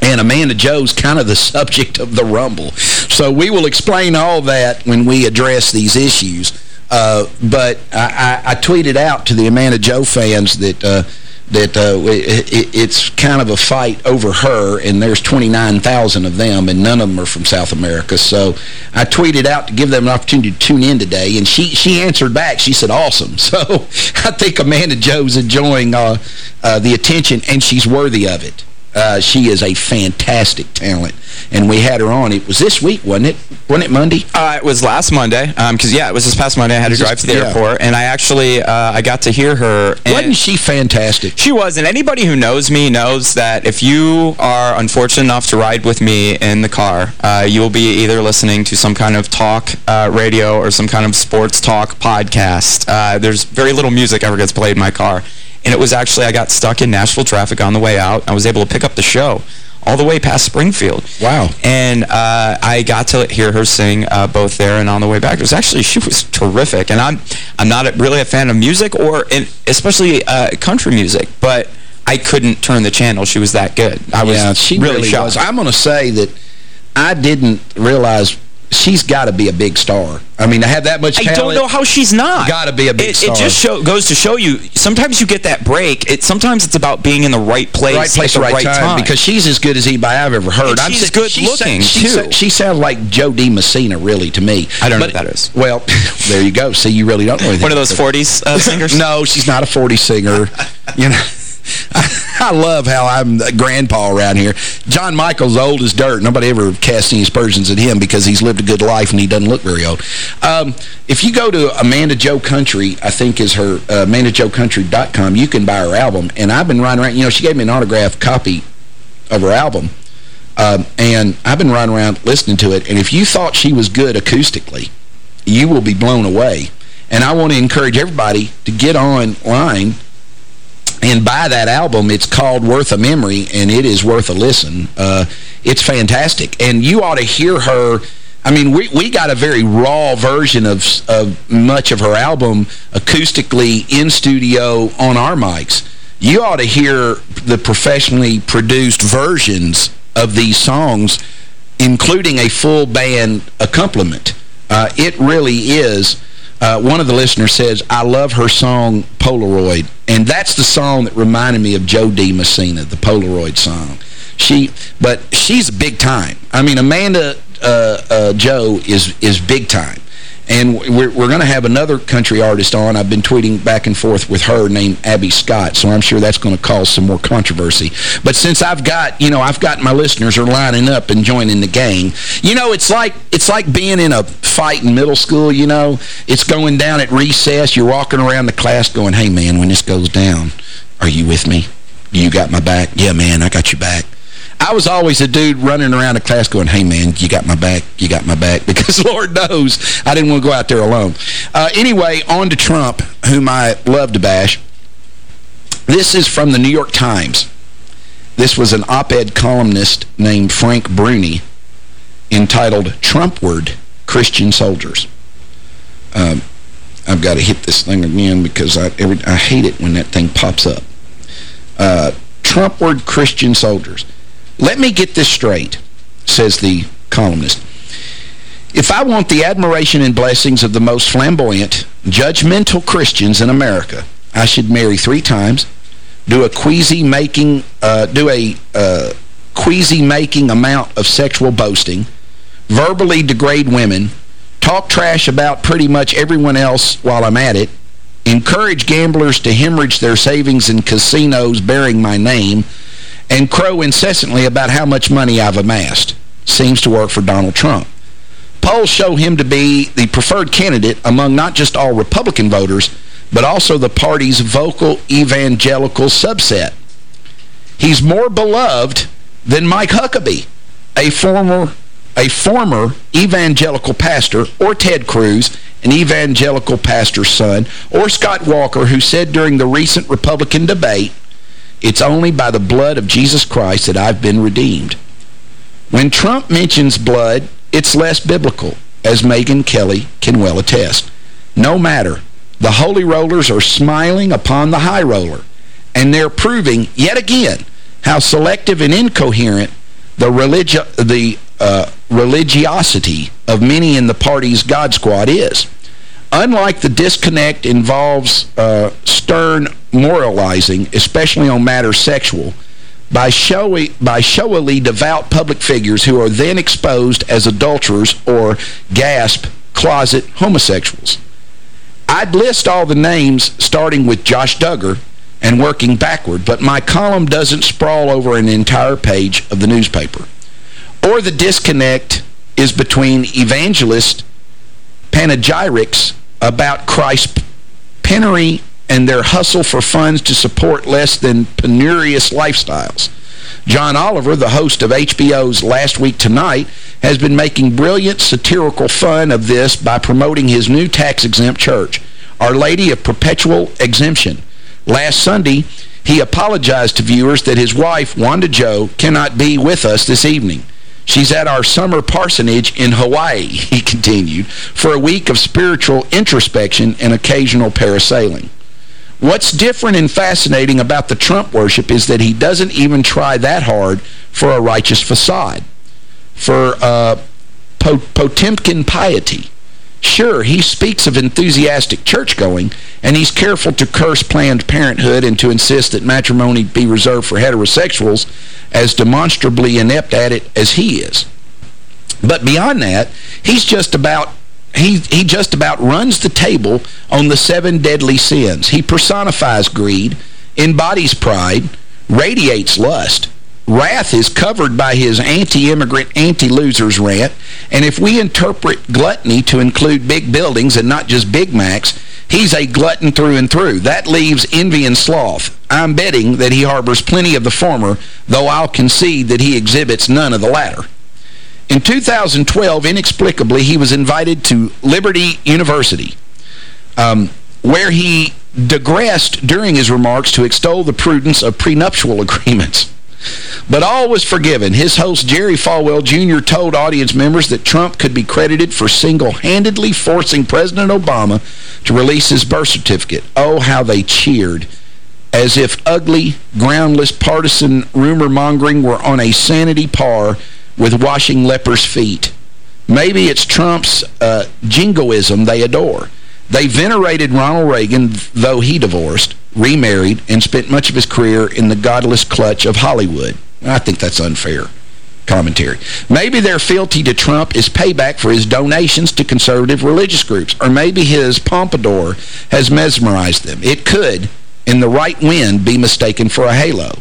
and Amanda Joe's kind of the subject of the Rumble. So we will explain all that when we address these issues. Uh, but I, I, I, tweeted out to the Amanda Joe fans that uh, that uh, it, it's kind of a fight over her, and there's 29,000 of them, and none of them are from South America. So I tweeted out to give them an opportunity to tune in today, and she she answered back. She said, awesome. So I think Amanda Joe's enjoying uh, uh, the attention, and she's worthy of it. Uh, she is a fantastic talent, and we had her on. It was this week, wasn't it? Wasn't it Monday? Uh, it was last Monday, because, um, yeah, it was this past Monday. I had to drive to the yeah. airport, and I actually, uh, I got to hear her. Wasn't she fantastic? She was, and anybody who knows me knows that if you are unfortunate enough to ride with me in the car, uh, you will be either listening to some kind of talk uh, radio or some kind of sports talk podcast. Uh, there's very little music ever gets played in my car. And it was actually, I got stuck in Nashville traffic on the way out. I was able to pick up the show all the way past Springfield. Wow. And uh, I got to hear her sing uh, both there and on the way back. It was actually, she was terrific. And I'm I'm not a, really a fan of music or in, especially uh, country music, but I couldn't turn the channel. She was that good. I was yeah, she really, really shocked. Was. I'm going to say that I didn't realize she's got to be a big star. I mean, to have that much talent... I don't know how she's not. Got to be a big it, star. It just show, goes to show you, sometimes you get that break. It Sometimes it's about being in the right place, right place at the right, right time, time, Because she's as good as anybody I've ever heard. And I'm she's good she looking, she too. she sounds like Jo Dee Messina, really, to me. I don't but, know what that is. Well, there you go. See, you really don't know anything. One of those 40s uh, singers? no, she's not a 40s singer. you know... I love how I'm grandpa around here. John Michael's old as dirt. Nobody ever casts any aspersions at him because he's lived a good life and he doesn't look very old. Um, if you go to Amanda Joe Country, I think is her, uh, AmandaJoeCountry.com, you can buy her album. And I've been riding around, you know, she gave me an autographed copy of her album. Um, and I've been riding around listening to it. And if you thought she was good acoustically, you will be blown away. And I want to encourage everybody to get online and buy that album. It's called Worth a Memory, and it is worth a listen. Uh, it's fantastic. And you ought to hear her... I mean, we, we got a very raw version of, of much of her album acoustically in studio on our mics. You ought to hear the professionally produced versions of these songs, including a full band accompaniment. Uh, it really is uh, one of the listeners says, I love her song Polaroid. And that's the song that reminded me of Jo Dee Messina, the Polaroid song. She, But she's big time. I mean, Amanda uh, uh, Joe is, is big time. And we're, we're going to have another country artist on. I've been tweeting back and forth with her named Abby Scott, so I'm sure that's going to cause some more controversy. But since I've got, you know, I've got my listeners are lining up and joining the gang, you know, it's like it's like being in a fight in middle school, you know. It's going down at recess. You're walking around the class going, hey, man, when this goes down, are you with me? You got my back? Yeah, man, I got your back. I was always a dude running around the class going, hey, man, you got my back, you got my back, because Lord knows I didn't want to go out there alone. Uh, anyway, on to Trump, whom I love to bash. This is from the New York Times. This was an op-ed columnist named Frank Bruni entitled Trumpward Christian Soldiers. Um, I've got to hit this thing again because I, every, I hate it when that thing pops up. Uh, Trumpward Christian Soldiers. Let me get this straight, says the columnist. If I want the admiration and blessings of the most flamboyant, judgmental Christians in America, I should marry three times, do a queasy-making uh, do a uh, queasy-making amount of sexual boasting, verbally degrade women, talk trash about pretty much everyone else while I'm at it, encourage gamblers to hemorrhage their savings in casinos bearing my name, and crow incessantly about how much money I've amassed. Seems to work for Donald Trump. Polls show him to be the preferred candidate among not just all Republican voters, but also the party's vocal evangelical subset. He's more beloved than Mike Huckabee, a former a former evangelical pastor, or Ted Cruz, an evangelical pastor's son, or Scott Walker, who said during the recent Republican debate it's only by the blood of Jesus Christ that I've been redeemed. When Trump mentions blood, it's less biblical, as Megyn Kelly can well attest. No matter, the holy rollers are smiling upon the high roller, and they're proving, yet again, how selective and incoherent the, the uh, religiosity of many in the party's God Squad is. Unlike the disconnect involves uh, stern moralizing, especially on matters sexual, by, showy, by showily devout public figures who are then exposed as adulterers or, gasp, closet homosexuals. I'd list all the names starting with Josh Duggar and working backward, but my column doesn't sprawl over an entire page of the newspaper. Or the disconnect is between evangelist panegyrics about Christ's penury and their hustle for funds to support less than penurious lifestyles. John Oliver, the host of HBO's Last Week Tonight, has been making brilliant satirical fun of this by promoting his new tax-exempt church, Our Lady of Perpetual Exemption. Last Sunday, he apologized to viewers that his wife, Wanda Jo, cannot be with us this evening. She's at our summer parsonage in Hawaii, he continued, for a week of spiritual introspection and occasional parasailing. What's different and fascinating about the Trump worship is that he doesn't even try that hard for a righteous facade, for uh, Potemkin piety. Sure, he speaks of enthusiastic church-going, and he's careful to curse Planned Parenthood and to insist that matrimony be reserved for heterosexuals as demonstrably inept at it as he is. But beyond that, he's just about he, he just about runs the table on the seven deadly sins. He personifies greed, embodies pride, radiates lust, Wrath is covered by his anti-immigrant, anti-losers rant, and if we interpret gluttony to include big buildings and not just Big Macs, he's a glutton through and through. That leaves envy and sloth. I'm betting that he harbors plenty of the former, though I'll concede that he exhibits none of the latter. In 2012, inexplicably, he was invited to Liberty University, um, where he digressed during his remarks to extol the prudence of prenuptial agreements. But all was forgiven. His host, Jerry Falwell Jr., told audience members that Trump could be credited for single-handedly forcing President Obama to release his birth certificate. Oh, how they cheered. As if ugly, groundless, partisan rumor-mongering were on a sanity par with washing lepers' feet. Maybe it's Trump's uh, jingoism they adore. They venerated Ronald Reagan, though he divorced remarried, and spent much of his career in the godless clutch of Hollywood. I think that's unfair commentary. Maybe their fealty to Trump is payback for his donations to conservative religious groups, or maybe his pompadour has mesmerized them. It could, in the right wind, be mistaken for a halo.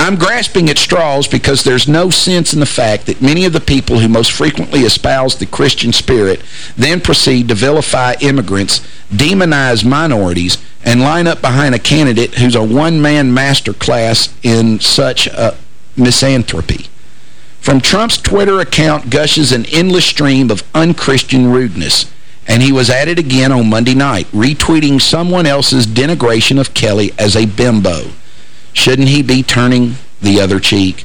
I'm grasping at straws because there's no sense in the fact that many of the people who most frequently espouse the Christian spirit then proceed to vilify immigrants, demonize minorities, and line up behind a candidate who's a one-man masterclass in such a misanthropy. From Trump's Twitter account gushes an endless stream of unchristian rudeness, and he was at it again on Monday night, retweeting someone else's denigration of Kelly as a bimbo. Shouldn't he be turning the other cheek?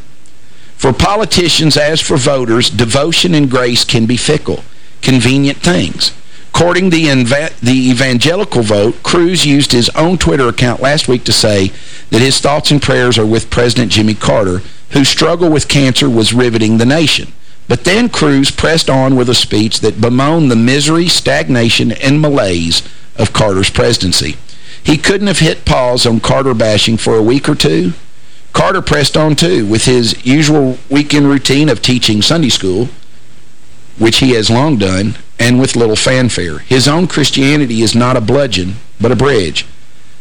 For politicians, as for voters, devotion and grace can be fickle, convenient things. According to the, the evangelical vote, Cruz used his own Twitter account last week to say that his thoughts and prayers are with President Jimmy Carter, whose struggle with cancer was riveting the nation. But then Cruz pressed on with a speech that bemoaned the misery, stagnation, and malaise of Carter's presidency. He couldn't have hit pause on Carter bashing for a week or two. Carter pressed on, too, with his usual weekend routine of teaching Sunday school, which he has long done, and with little fanfare. His own Christianity is not a bludgeon, but a bridge.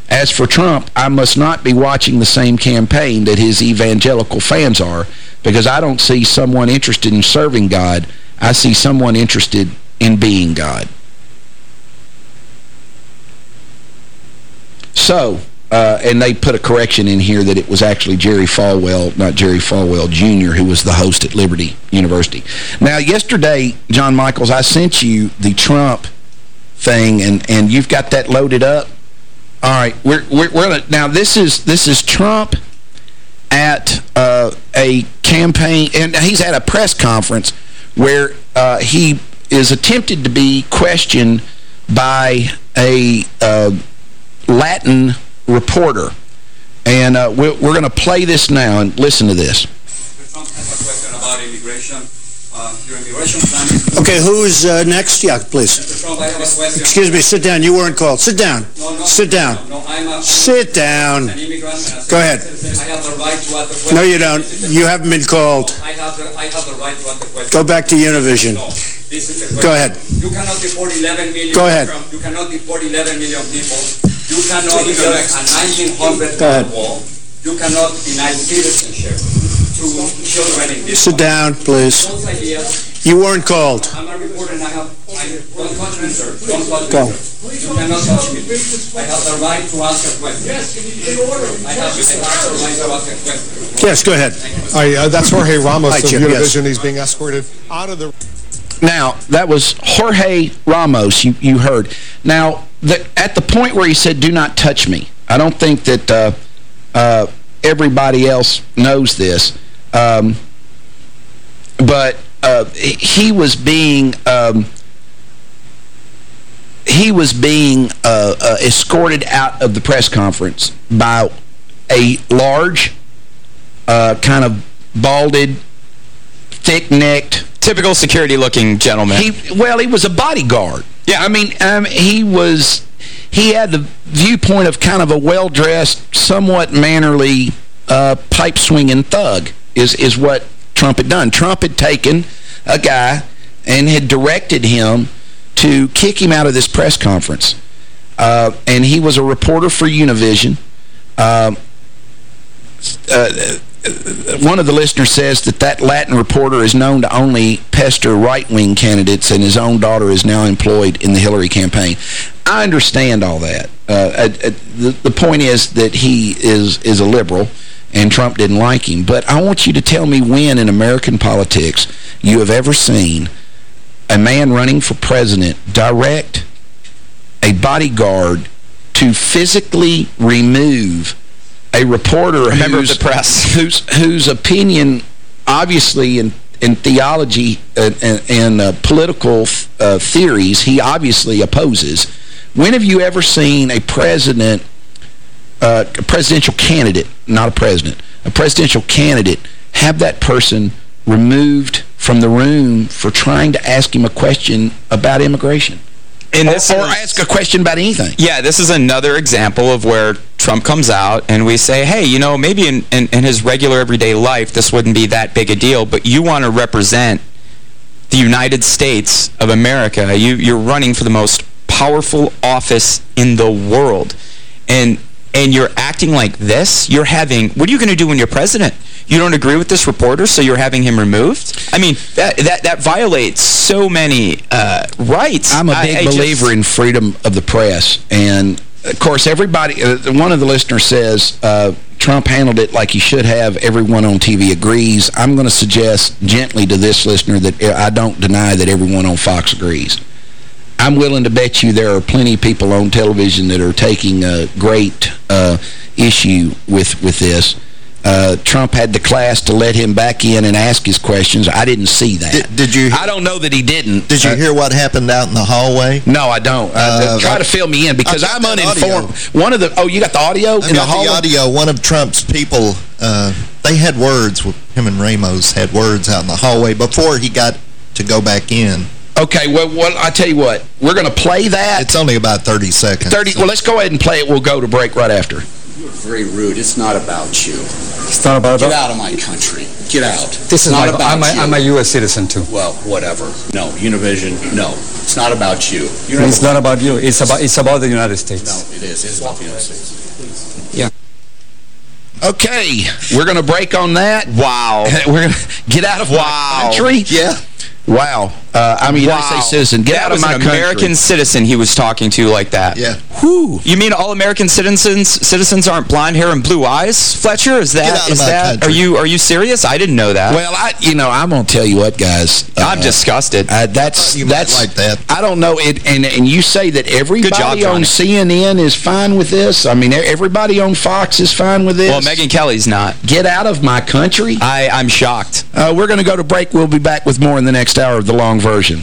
As for Trump, I must not be watching the same campaign that his evangelical fans are, because I don't see someone interested in serving God. I see someone interested in being God. So, uh, and they put a correction in here that it was actually Jerry Falwell, not Jerry Falwell Jr., who was the host at Liberty University. Now, yesterday, John Michaels, I sent you the Trump thing, and, and you've got that loaded up. All right, we're, we're, we're now this is this is Trump at uh, a campaign, and he's at a press conference where uh, he is attempted to be questioned by a uh, Latin reporter. And uh, we're, we're going to play this now and listen to this. Okay, who's uh, next? Yeah, please. Excuse me, sit down. You weren't called. Sit down. Sit down. Sit down. Go ahead. No, you don't. You haven't been called. I have the, I have the right to ask the question. Go back to Univision. This is the question. Go ahead. You cannot deport 11 million. Go ahead. From, you cannot deport 11 million people. You cannot build a 1900 Go ahead. wall. You cannot deny citizenship to children in this Sit down, please. You weren't called. I'm a reporter and I have, I, don't touch me, sir. Don't touch Go. me, sir. You cannot touch me. I have the right to ask a question. Yes, in order. I have, I have the right to ask a question. Yes, go ahead. Hi, uh, that's Jorge Ramos Hi, of Chip, yes. Univision. He's being escorted out of the... Now, that was Jorge Ramos you, you heard. Now, the, at the point where he said, do not touch me, I don't think that uh, uh, everybody else knows this, um, but uh, he was being... Um, he was being uh, uh, escorted out of the press conference by a large, uh, kind of balded, thick-necked, Typical security-looking gentleman. he well, he was a bodyguard. Yeah, I mean, um, he was he had the viewpoint of kind of a well-dressed, somewhat mannerly uh, pipe swinging thug. Is is what Trump had done. Trump had taken a guy and had directed him to kick him out of this press conference. Uh, and he was a reporter for Univision. Um, uh, one of the listeners says that that Latin reporter is known to only pester right-wing candidates and his own daughter is now employed in the Hillary campaign. I understand all that. Uh, uh, the, the point is that he is, is a liberal and Trump didn't like him. But I want you to tell me when in American politics you have ever seen a man running for president direct a bodyguard to physically remove a reporter A member of whose, the press. whose, whose opinion, obviously, in, in theology and, and, and uh, political uh, theories, he obviously opposes. When have you ever seen a president, uh, a presidential candidate, not a president, a presidential candidate, have that person removed from the room for trying to ask him a question about immigration? And or, this or is- ask a question about anything. Yeah, this is another example of where Trump comes out and we say, hey, you know, maybe in, in, in his regular everyday life this wouldn't be that big a deal, but you want to represent the United States of America. You, you're running for the most powerful office in the world. And and you're acting like this, you're having, what are you going to do when you're president? You don't agree with this reporter, so you're having him removed? I mean, that that, that violates so many uh, rights. I'm a big I just- believer in freedom of the press. And, of course, everybody, uh, one of the listeners says uh, Trump handled it like he should have. Everyone on TV agrees. I'm going to suggest gently to this listener that uh, I don't deny that everyone on Fox agrees. I'm willing to bet you there are plenty of people on television that are taking a great uh, issue with, with this. Uh, Trump had the class to let him back in and ask his questions. I didn't see that. Did, did you I don't know that he didn't. did you Uh, hear what happened out in the hallway? no, I don't. Uh, Uh, try to fill me in because I'm uninformed. audio. One of the oh, you got the audio I've in the hallway. the audio. One of Trump's people, uh, they had words, with him and Ramos had words out in the hallway before he got to go back in. Okay, well, well, I tell you what, we're going to play that. It's only about 30 seconds. 30. Well, let's go ahead and play it. We'll go to break right after. You're very rude. It's not about you. It's not about Get out of my country. Get out. This is not my, about I'm, a, you. I'm a U.S. citizen too. Well, whatever. No, Univision, no. It's not about you. You know, It's not about you. It's about it's about the United States. No, it is. It's about the United States. Yeah. Okay, we're going to break on that. Wow. we're going to get out of Wow. my country. Yeah. Wow. Uh, I'm a United States citizen. Get that out of my an country. American citizen he was talking to like that. Yeah. Whew. You mean all American citizens citizens aren't blonde hair and blue eyes, Fletcher? Is that my that country. are you are you serious? I didn't know that. Well, I, you know, I'm going to tell you what, guys. I'm Uh, disgusted. Uh, that's that's like that. I don't know. It and and you say that everybody job, on CNN is fine with this. I mean, everybody on Fox is fine with this. well, Megyn Kelly's not. get out of my country. I I'm shocked. Uh, we're going to go to break. We'll be back with more in the next hour of the long version.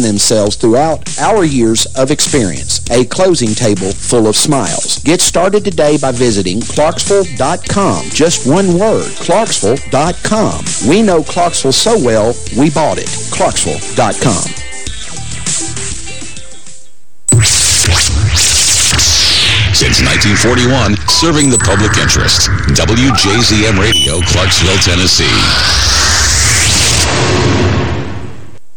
themselves throughout our years of experience. A closing table full of smiles. Get started today by visiting Clarksville.com. Just one word, Clarksville.com. We know Clarksville so well, we bought it. Clarksville.com. Since 1941, serving the public interest. WJZM Radio, Clarksville, Tennessee.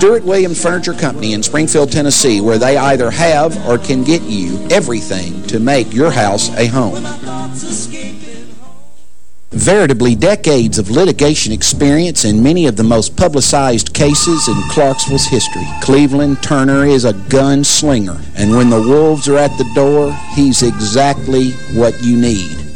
Stewart Williams Furniture Company in Springfield, Tennessee, where they either have or can get you everything to make your house a home. Veritably decades of litigation experience in many of the most publicized cases in Clarksville's history. Cleveland Turner is a gunslinger, and when the wolves are at the door, he's exactly what you need.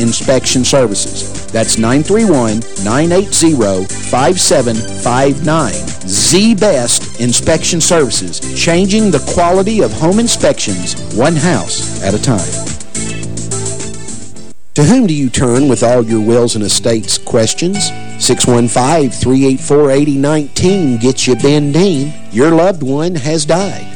inspection services. That's 931-980-5759. The best inspection services, changing the quality of home inspections one house at a time. To whom do you turn with all your wills and estates questions? 615-384-8019 gets you Ben Dean. Your loved one has died.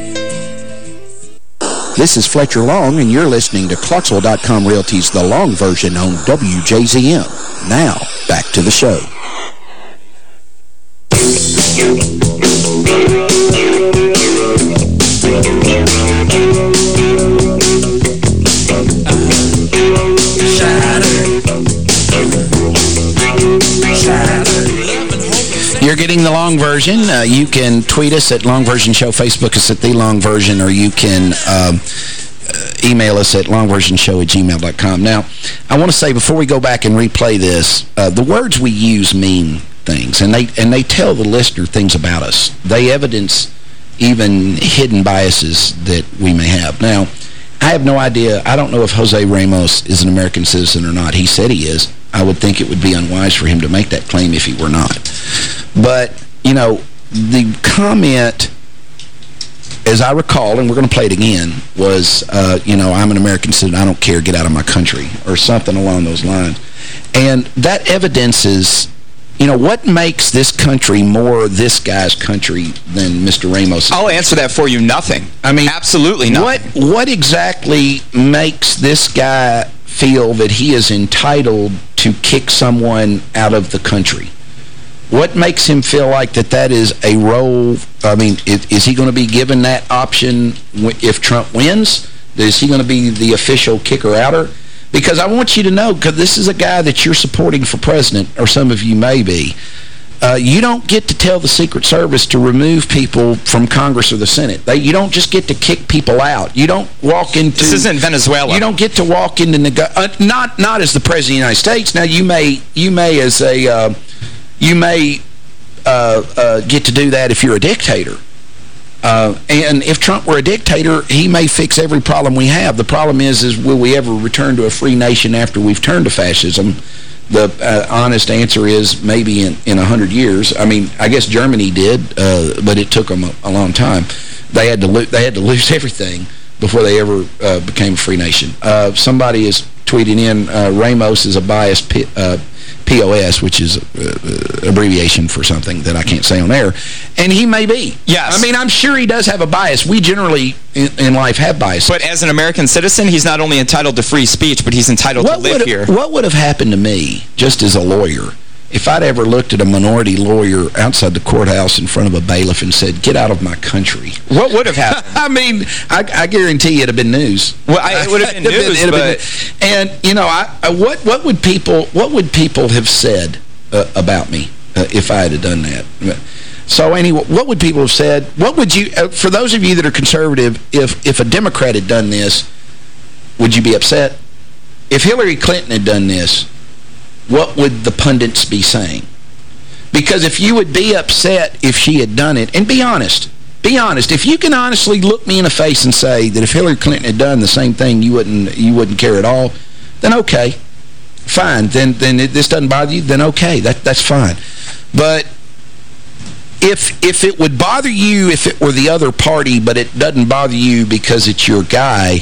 This is Fletcher Long, and you're listening to Clarksville.com Realty's The Long Version on WJZM. Now, back to the show. Getting the long version. Uh, you can tweet us at Long Version Show, Facebook us at The Long Version, or you can um, uh, email us at longversionshow at gmail.com. Now, I want to say before we go back and replay this, uh, the words we use mean things, and they and they tell the listener things about us. They evidence even hidden biases that we may have. Now, I have no idea. I don't know if Jose Ramos is an American citizen or not. He said he is. I would think it would be unwise for him to make that claim if he were not. But, you know, the comment, as I recall, and we're going to play it again, was, uh, you know, I'm an American citizen, I don't care, get out of my country, or something along those lines. And that evidences, you know, what makes this country more this guy's country than Mr. Ramos? I'll answer that for you. Nothing. I mean, absolutely nothing. What, what exactly makes this guy feel that he is entitled to kick someone out of the country? What makes him feel like that that is a role I mean, is, is he going to be given that option if Trump wins? Is he going to be the official kicker-outer? Because I want you to know, because this is a guy that you're supporting for president, or some of you may be, uh, you don't get to tell the Secret Service to remove people from Congress or the Senate. They, you don't just get to kick people out. You don't walk into... This isn't Venezuela. You don't get to walk into... Uh, not not as the President of the United States. Now, you may, you may as a... Uh, you may uh, uh, get to do that if you're a dictator. Uh, and if Trump were a dictator, he may fix every problem we have. The problem is, is will we ever return to a free nation after we've turned to fascism? The uh, honest answer is maybe in, in 100 years. I mean, I guess Germany did, uh, but it took them a, a, long time. They had to they had to lose everything before they ever uh, became a free nation. Uh, somebody is tweeting in, uh, Ramos is a biased POS, which is uh, abbreviation for something that I can't say on air. And he may be. Yes. I mean, I'm sure he does have a bias. We generally, in, in life, have biases. But as an American citizen, he's not only entitled to free speech, but he's entitled what to live here. What would have happened to me, just as a lawyer, if I'd ever looked at a minority lawyer outside the courthouse in front of a bailiff and said, get out of my country. What would have happened? I mean, I, I, guarantee it'd have been news. Well, I, it would have been news, been, but... Been, and, you know, I, I, what, what, would people, what would people have said uh, about me uh, if I had done that? So anyway, what would people have said? What would you, uh, for those of you that are conservative, if, if a Democrat had done this, would you be upset? If Hillary Clinton had done this, what would the pundits be saying? Because if you would be upset if she had done it, and be honest, be honest. If you can honestly look me in the face and say that if Hillary Clinton had done the same thing, you wouldn't you wouldn't care at all, then okay, fine. Then then it, this doesn't bother you. Then okay, that that's fine. But if if it would bother you if it were the other party, but it doesn't bother you because it's your guy,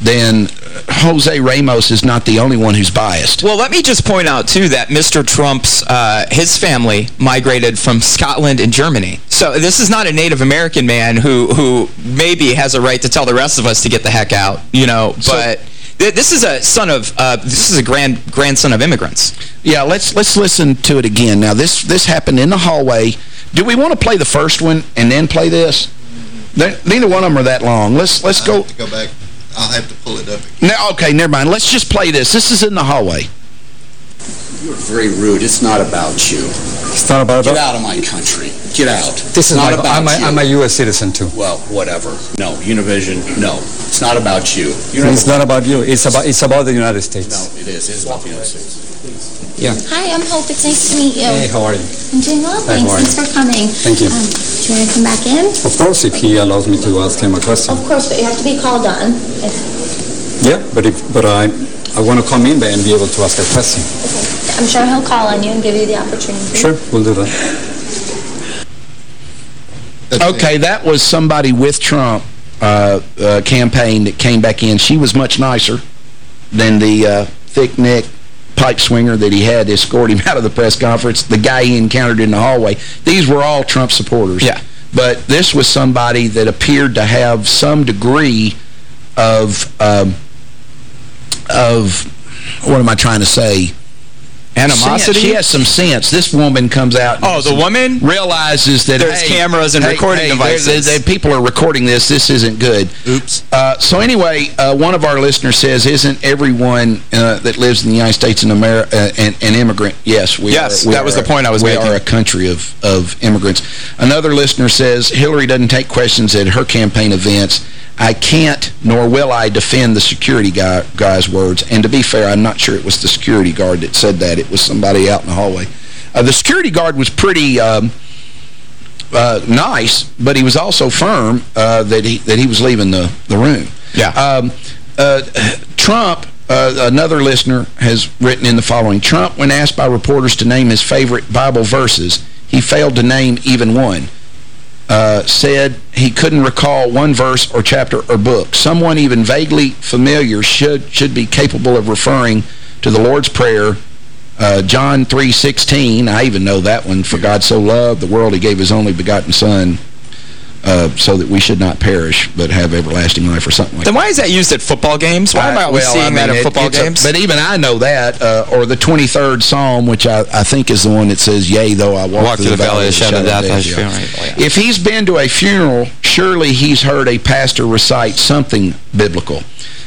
then Jose Ramos is not the only one who's biased. Well, let me just point out, too, that Mr. Trump's, uh, his family migrated from Scotland and Germany. So this is not a Native American man who, who maybe has a right to tell the rest of us to get the heck out, you know, but... So, this is a son of uh, this is a grand grandson of immigrants. Yeah, let's let's listen to it again. Now this this happened in the hallway. Do we want to play the first one and then play this? neither one of them are that long. Let's let's go. go back I'll have to pull it up. Now, okay, never mind. Let's just play this. This is in the hallway. You're very rude. It's not about you. It's not about Get out of my country. Get out. This is not my, about I'm a, you. I'm a U.S. citizen, too. Well, whatever. No, Univision, no. It's not about you. you it's not about you. It's about it's about the United States. No, it is. It is about the United States. Yeah. Hi, I'm Hope. It's nice to meet you. Hey, how are you? I'm doing well, thanks. Thanks for coming. Thank you. Um, do you want to come back in? Of course, if he allows me to ask him a question. Of course, but you have to be called on. If... Yeah, but if but I I want to come in there and be able to ask a question. Okay. I'm sure he'll call on you and give you the opportunity. Sure, we'll do that. Okay, that was somebody with Trump uh, uh, campaign that came back in. She was much nicer than the uh, thick-neck pipe swinger that he had to escort him out of the press conference, the guy he encountered in the hallway. These were all Trump supporters. Yeah. But this was somebody that appeared to have some degree of, um, of what am I trying to say, animosity. Sense. She has some sense. This woman comes out. Oh, the woman realizes that there's hey, cameras and hey, recording hey, devices. They're, people are recording this. This isn't good. Oops. Uh, so anyway, uh, one of our listeners says, "Isn't everyone uh, that lives in the United States an, Ameri uh, an, an immigrant?" Yes, we yes, are. We that was are, the point I was we making. We are a country of of immigrants. Another listener says Hillary doesn't take questions at her campaign events. I can't nor will I defend the security guy, guy's words. And to be fair, I'm not sure it was the security guard that said that. It was somebody out in the hallway. Uh, the security guard was pretty um, uh, nice, but he was also firm uh, that he that he was leaving the, the room. Yeah. Um, uh, Trump, uh, another listener, has written in the following. Trump, when asked by reporters to name his favorite Bible verses, he failed to name even one. Uh, said he couldn't recall one verse or chapter or book. Someone even vaguely familiar should should be capable of referring to the Lord's Prayer, uh, John 3.16. I even know that one. For God so loved the world, he gave his only begotten Son. Uh, so that we should not perish but have everlasting life or something like Then why is that used at football games? Why am I always well, seeing I mean, that at it- football it's a- games? but even I know that, uh, or the 23rd Psalm, which I, I think is the one that says, Yea, though I walk, through the valley of the shadow of death, I yeah. right. If he's been to a funeral, surely he's heard a pastor recite something biblical.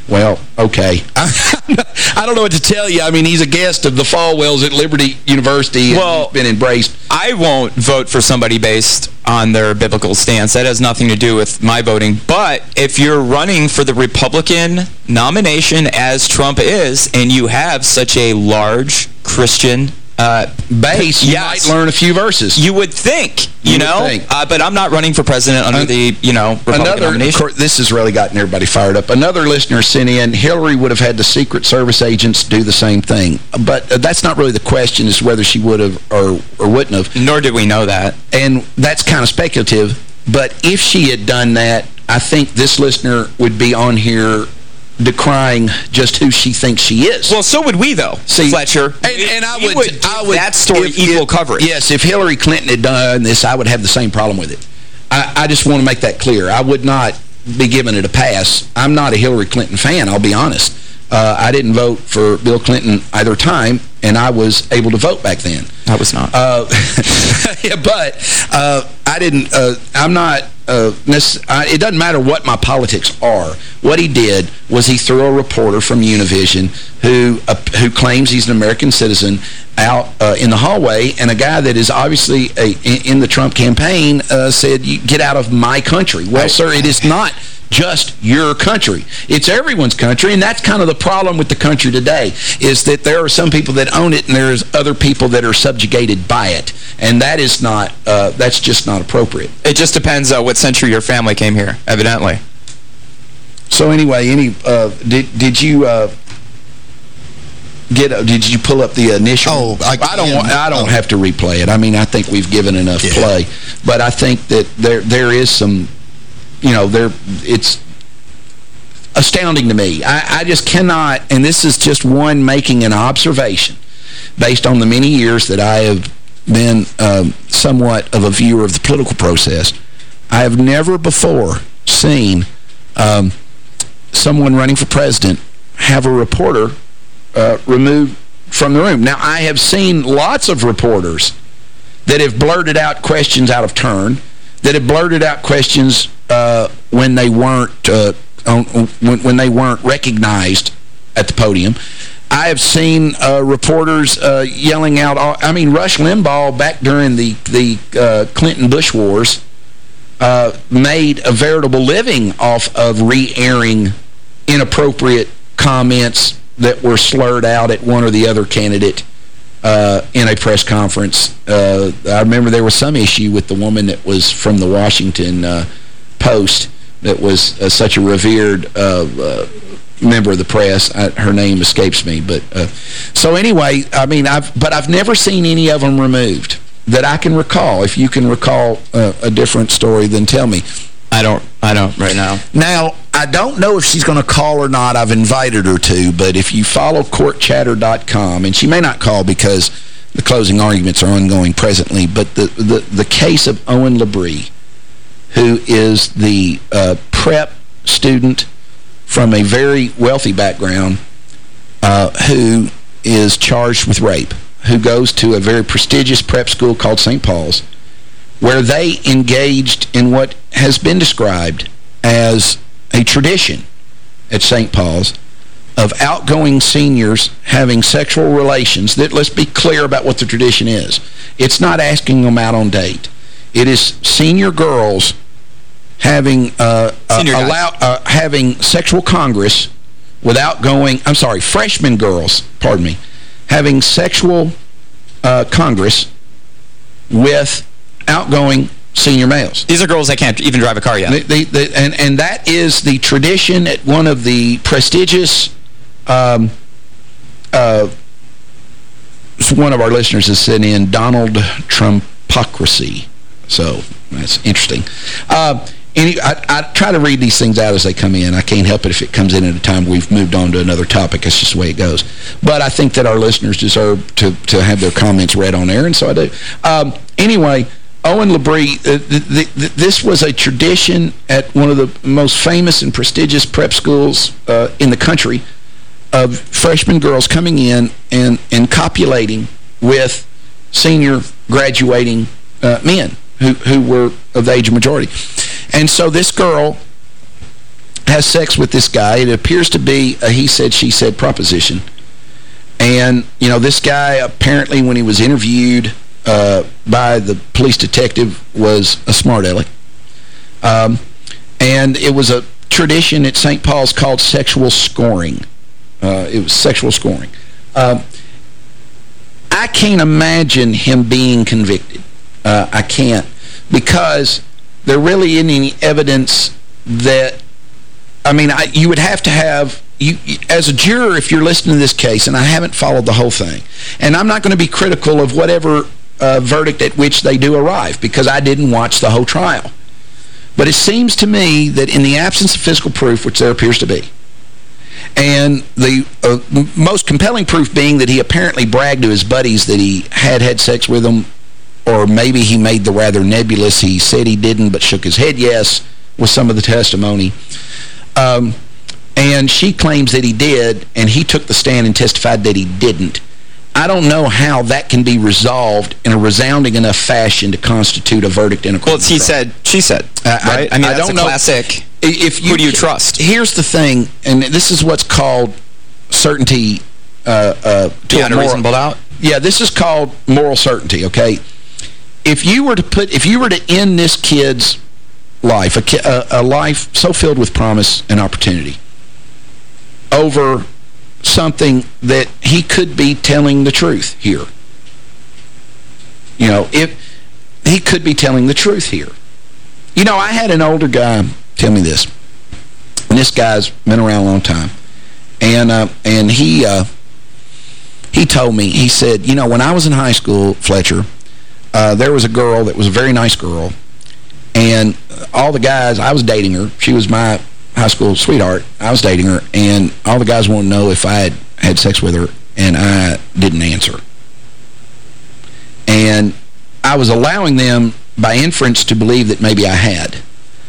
Well, okay. I don't know what to tell you. I mean, he's a guest of the Falwells at Liberty University and Well, he's been embraced. I won't vote for somebody based on their biblical stance. That has nothing to do with my voting. But if you're running for the Republican nomination as Trump is, and you have such a large Christian uh, base, you yes, might learn a few verses. You would think, you, You know? think. Uh, but I'm not running for president under the, you know, Republican Another, nomination. course, this has really gotten everybody fired up. Another listener sent in, Hillary would have had the Secret Service agents do the same thing. But uh, that's not really the question, is whether she would have or, or wouldn't have. Nor did we know that. And that's kind of speculative. But if she had done that, I think this listener would be on here decrying just who she thinks she is. Well, so would we, though, See, Fletcher. And, and I would, would I would that story if- equal if- coverage. Yes, if Hillary Clinton had done this, I would have the same problem with it. I, I just want to make that clear. I would not be giving it a pass. I'm not a Hillary Clinton fan, I'll be honest. Uh, I didn't vote for Bill Clinton either time, and I was able to vote back then. I was not. Uh, yeah, but uh, I didn't, uh, I'm not, uh, I, it doesn't matter what my politics are. What he did was he threw a reporter from Univision who uh, who claims he's an American citizen out uh, in the hallway, and a guy that is obviously a, in, in the Trump campaign uh, said, get out of my country. Well, sir, it is not just your country. It's everyone's country, and that's kind of the problem with the country today, is that there are some people that own it, and there's other people that are subjugated by it. And that is not, uh, that's just not appropriate. It just depends uh, what century your family came here, evidently. So anyway, any, uh, did, did you, uh, get, uh, did you pull up the initial? Oh, I don't can. want, I don't Oh. have to replay it. I mean, I think we've given enough Yeah. play. But I think that there, there is some, you know, there, it's, astounding to me. I, I just cannot, and this is just one making an observation based on the many years that I have been um, somewhat of a viewer of the political process. I have never before seen um, someone running for president have a reporter uh, removed from the room. Now, I have seen lots of reporters that have blurted out questions out of turn, that have blurted out questions uh, when they weren't uh, on, when, when they weren't recognized at the podium. I have seen uh, reporters uh, yelling out, I mean, Rush Limbaugh back during the, the uh, Clinton-Bush wars uh, made a veritable living off of re-airing inappropriate comments that were slurred out at one or the other candidate uh, in a press conference. Uh, I remember there was some issue with the woman that was from the Washington Post that was uh, such a revered uh, uh, member of the press. I, her name escapes me. but uh, So anyway, I mean, I've but I've never seen any of them removed that I can recall. If you can recall uh, a different story, then tell me. I don't, I don't right now. Now, I don't know if she's going to call or not. I've invited her to, but if you follow courtchatter.com, and she may not call because the closing arguments are ongoing presently, but the, the, the case of Owen Labrie, who is the uh, prep student from a very wealthy background uh, who is charged with rape, who goes to a very prestigious prep school called St. Paul's, where they engaged in what has been described as a tradition at St. Paul's of outgoing seniors having sexual relations that, let's be clear about what the tradition is. It's not asking them out on date. It is senior girls having uh, uh, allow, uh, having sexual congress without going, I'm sorry, freshman girls, pardon me, having sexual uh, congress with outgoing senior males. These are girls that can't even drive a car yet. The, the, the, and, and that is the tradition at one of the prestigious, um, uh, one of our listeners has sent in Donald Trumpocracy. So that's interesting. Any, I, I try to read these things out as they come in. I can't help it if it comes in at a time we've moved on to another topic. It's just the way it goes. But I think that our listeners deserve to, to have their comments read on air, and so I do. Um, anyway, Owen Labrie, uh, th th th this was a tradition at one of the most famous and prestigious prep schools uh, in the country of freshman girls coming in and, and copulating with senior graduating uh, men who, who were of the age of majority. And so this girl has sex with this guy. It appears to be a he said, she said proposition. And, you know, this guy apparently when he was interviewed uh, by the police detective was a smart aleck. Um, and it was a tradition at St. Paul's called sexual scoring. Uh, it was sexual scoring. Um, I can't imagine him being convicted. Uh, I can't. Because there really isn't any evidence that I mean, I, you would have to have, you, as a juror, if you're listening to this case, and I haven't followed the whole thing, and I'm not going to be critical of whatever uh, verdict at which they do arrive, because I didn't watch the whole trial. But it seems to me that in the absence of physical proof, which there appears to be, and the uh, most compelling proof being that he apparently bragged to his buddies that he had had sex with them, or maybe he made the rather nebulous, he said he didn't but shook his head yes with some of the testimony. Um, and she claims that he did, and he took the stand and testified that he didn't. I don't know how that can be resolved in a resounding enough fashion to constitute a verdict in a court. Well, he said, she said, uh, right? I, I mean, I don't know. classic. If you, Who do you trust? Here's the thing, and this is what's called certainty. Uh, uh, Beyond a reasonable doubt? Yeah, this is called moral certainty, okay? If you were to put, if you were to end this kid's life, a, a, a life so filled with promise and opportunity, over something that he could be telling the truth here. You know, if he could be telling the truth here. You know, I had an older guy tell me this. And this guy's been around a long time. And uh, and he uh, he told me, he said, you know, when I was in high school, Fletcher, uh, there was a girl that was a very nice girl and all the guys, I was dating her. She was my high school sweetheart. I was dating her, and all the guys wanted to know if I had had sex with her, and I didn't answer. And I was allowing them, by inference, to believe that maybe I had.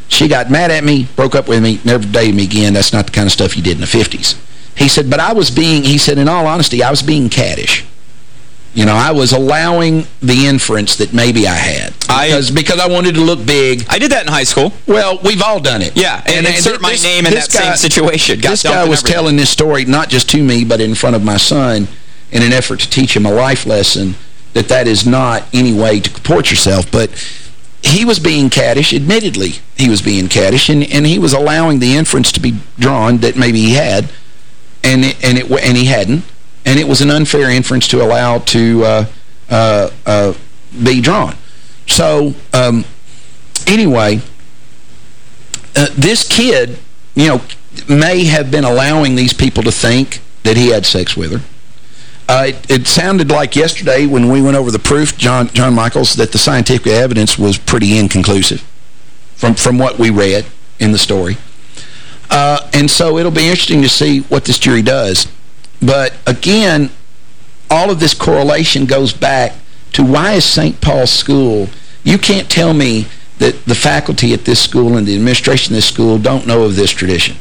She got mad at me, broke up with me, never dated me again. That's not the kind of stuff you did in the 50s. He said, but I was being, he said, in all honesty, I was being caddish. You know, I was allowing the inference that maybe I had. Because, I, because I wanted to look big. I did that in high school. Well, we've all done it. Yeah, and, and insert my this, name in that guy, same situation. Got this guy was telling this story not just to me, but in front of my son in an effort to teach him a life lesson that that is not any way to comport yourself. But he was being caddish, admittedly he was being caddish, and, and he was allowing the inference to be drawn that maybe he had, and it, and it and he hadn't and it was an unfair inference to allow to uh, uh, uh, be drawn. So, um, anyway, this kid, you know, may have been allowing these people to think that he had sex with her. Uh, it, it, sounded like yesterday when we went over the proof, John John Michaels, that the scientific evidence was pretty inconclusive from, from what we read in the story. Uh, and so it'll be interesting to see what this jury does. But again, all of this correlation goes back to why is St. Paul's School, you can't tell me that the faculty at this school and the administration of this school don't know of this tradition.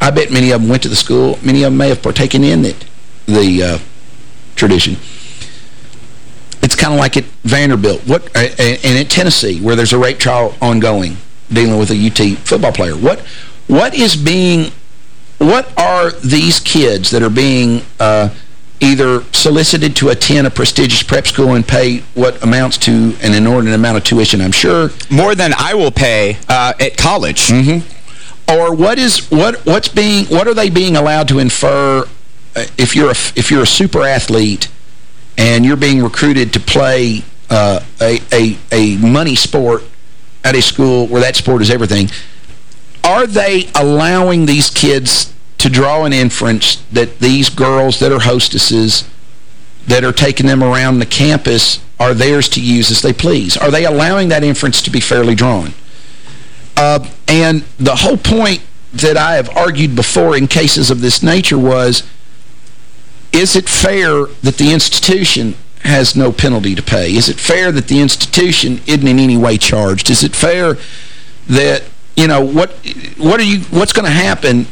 I bet many of them went to the school. Many of them may have partaken in it, the uh, tradition. It's kind of like at Vanderbilt what, and at Tennessee, where there's a rape trial ongoing dealing with a UT football player. What What is being what are these kids that are being uh, either solicited to attend a prestigious prep school and pay what amounts to an inordinate amount of tuition, I'm sure. More than I will pay uh, at college. Mm -hmm. Or what is what what's being what are they being allowed to infer uh, if you're a if you're a super athlete and you're being recruited to play uh, a a a money sport at a school where that sport is everything are they allowing these kids to draw an inference that these girls that are hostesses that are taking them around the campus are theirs to use as they please? Are they allowing that inference to be fairly drawn? Uh, and the whole point that I have argued before in cases of this nature was, is it fair that the institution has no penalty to pay? Is it fair that the institution isn't in any way charged? Is it fair that, you know, what what are you what's going to happen?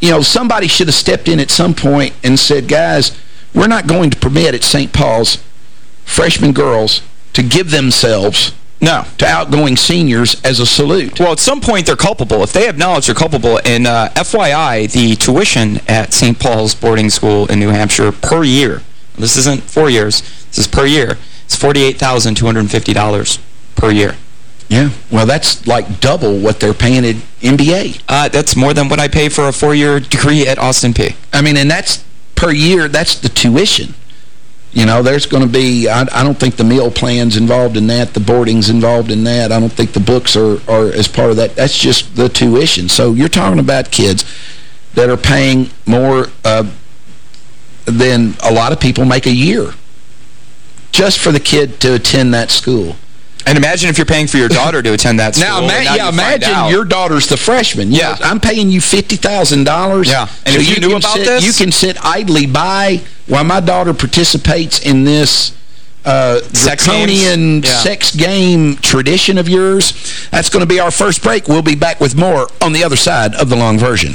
You know, somebody should have stepped in at some point and said, guys, we're not going to permit at St. Paul's freshman girls to give themselves no. to outgoing seniors as a salute. Well, at some point, they're culpable. If they have knowledge, they're culpable. And uh, FYI, the tuition at St. Paul's boarding school in New Hampshire per year, this isn't four years, this is per year, it's $48,250 per year. Yeah, well, that's like double what they're paying at MBA. Uh, that's more than what I pay for a four-year degree at Austin Peay. I mean, and that's per year, that's the tuition. You know, there's going to be, I, I, don't think the meal plan's involved in that, the boarding's involved in that. I don't think the books are, are as part of that. That's just the tuition. So you're talking about kids that are paying more uh, than a lot of people make a year just for the kid to attend that school. And imagine if you're paying for your daughter to attend that school. now, now yeah, you imagine your daughter's the freshman. Yeah. I'm paying you $50,000. Yeah. And so if you, you knew about sit, this? You can sit idly by while my daughter participates in this uh, sex draconian yeah. sex game tradition of yours. That's going to be our first break. We'll be back with more on the other side of the long version.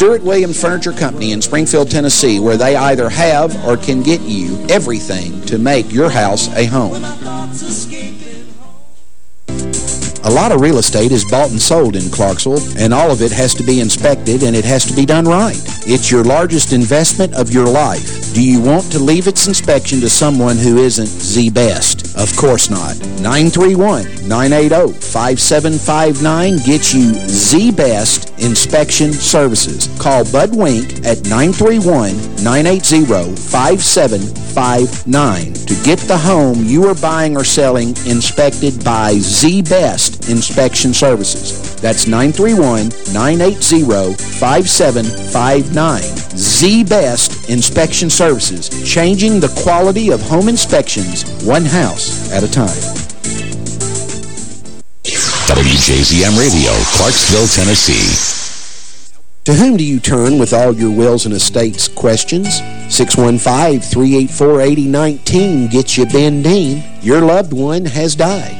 Stewart Williams Furniture Company in Springfield, Tennessee, where they either have or can get you everything to make your house a home. A lot of real estate is bought and sold in Clarksville, and all of it has to be inspected and it has to be done right. It's your largest investment of your life. Do you want to leave its inspection to someone who isn't the best? Of course not. 931-980-5759 gets you the best inspection services. Call Bud Wink at 931-980-5759 to get the home you are buying or selling inspected by Z-Best inspection services. That's 931-980-5759. The Best Inspection Services, changing the quality of home inspections one house at a time. WJZM Radio, Clarksville, Tennessee. To whom do you turn with all your wills and estates questions? 615-384-8019 gets you Ben Dean. Your loved one has died.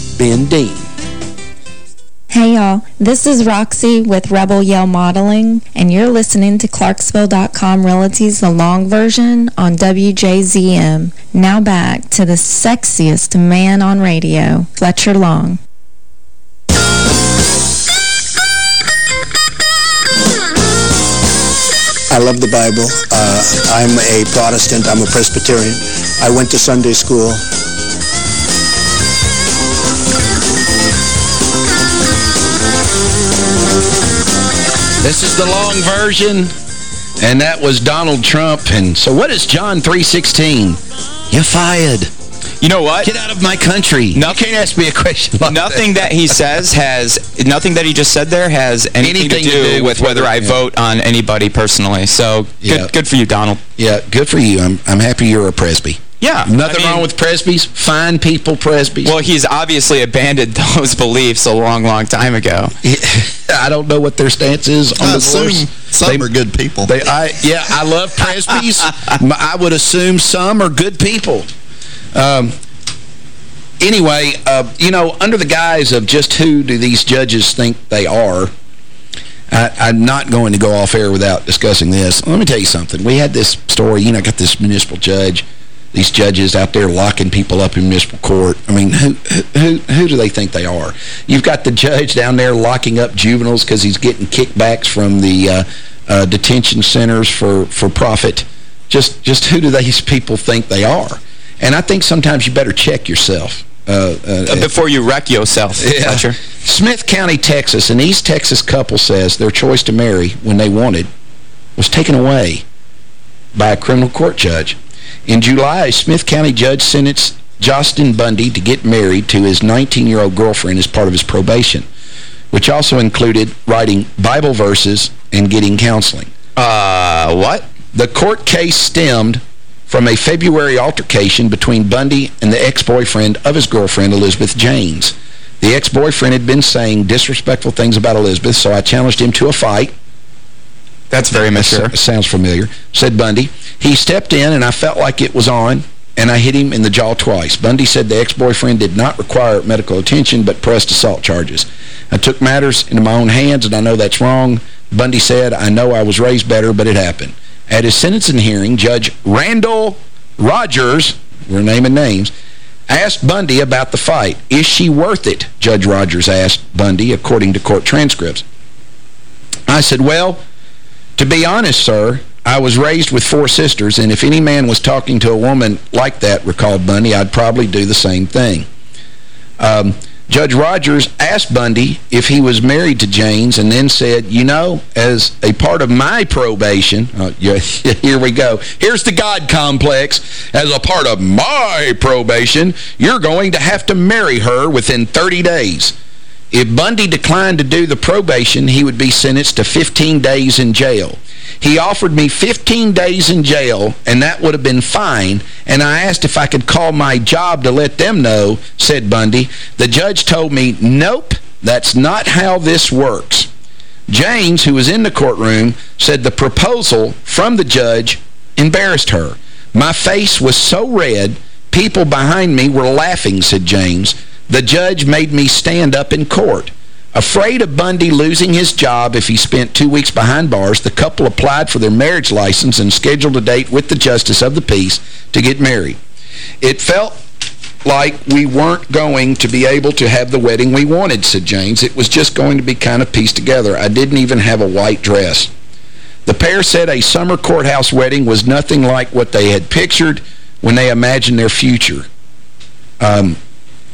Ben Dean. Hey y'all, this is Roxy with Rebel Yell Modeling, and you're listening to Clarksville.com Realty's The Long Version on WJZM. Now back to the sexiest man on radio, Fletcher Long. I love the Bible. Uh, I'm a Protestant. I'm a Presbyterian. I went to Sunday school. This is the long version, and that was Donald Trump. And so what is John 3.16? You're fired. You know what? Get out of my country. Nothing, you can't ask me a question like Nothing that. he says has, nothing that he just said there has anything, Anything to, do to do with with whether I whether- vote on anybody personally. So Yeah. good, good for you, Donald. Yeah, good for you. I'm, I'm happy you're a Presby. Yeah. Nothing I mean- wrong with Presbys. Fine people, Presbys. Well, he's obviously abandoned those beliefs a long, long time ago. I don't know what their stance is on I divorce. assume some are good people. They, I, yeah, I love Presbys. I would assume some are good people. Um, anyway, uh, you know, under the guise of just who do these judges think they are, I, I'm not going to go off air without discussing this. Let me tell you something. We had this story, you know, I got this municipal judge, these judges out there locking people up in municipal court. I mean, who who who do they think they are? You've got the judge down there locking up juveniles because he's getting kickbacks from the uh, uh, detention centers for, for profit. Just, just who do these people think they are? And I think sometimes you better check yourself. Uh, uh, Before you wreck yourself, yeah. Fletcher. Smith County, Texas, an East Texas couple says their choice to marry when they wanted was taken away by a criminal court judge. In July, a Smith County judge sentenced Justin Bundy to get married to his 19-year-old girlfriend as part of his probation, which also included writing Bible verses and getting counseling. Uh, what? The court case stemmed from a February altercation between Bundy and the ex-boyfriend of his girlfriend, Elizabeth Jaynes. The ex-boyfriend had been saying disrespectful things about Elizabeth, so I challenged him to a fight. That's very mature. That sounds familiar, said Bundy. He stepped in, and I felt like it was on, and I hit him in the jaw twice. Bundy said the ex-boyfriend did not require medical attention, but pressed assault charges. I took matters into my own hands, and I know that's wrong. Bundy said, I know I was raised better, but it happened. At his sentencing hearing, Judge Randall Rogers, we're naming names, asked Bundy about the fight. Is she worth it? Judge Rogers asked Bundy, according to court transcripts. I said, well, to be honest, sir, I was raised with four sisters, and if any man was talking to a woman like that, recalled Bundy, I'd probably do the same thing. Um, Judge Rogers asked Bundy if he was married to Jaynes and then said, you know, as a part of my probation, uh, yeah, here we go, here's the God complex, as a part of my probation, you're going to have to marry her within 30 days. If Bundy declined to do the probation, he would be sentenced to 15 days in jail. He offered me 15 days in jail, and that would have been fine, and I asked if I could call my job to let them know, said Bundy. The judge told me, nope, that's not how this works. James, who was in the courtroom, said the proposal from the judge embarrassed her. My face was so red, people behind me were laughing, said James. The judge made me stand up in court. Afraid of Bundy losing his job if he spent two weeks behind bars, the couple applied for their marriage license and scheduled a date with the justice of the peace to get married. It felt like we weren't going to be able to have the wedding we wanted, said James. It was just going to be kind of pieced together. I didn't even have a white dress. The pair said a summer courthouse wedding was nothing like what they had pictured when they imagined their future. Um,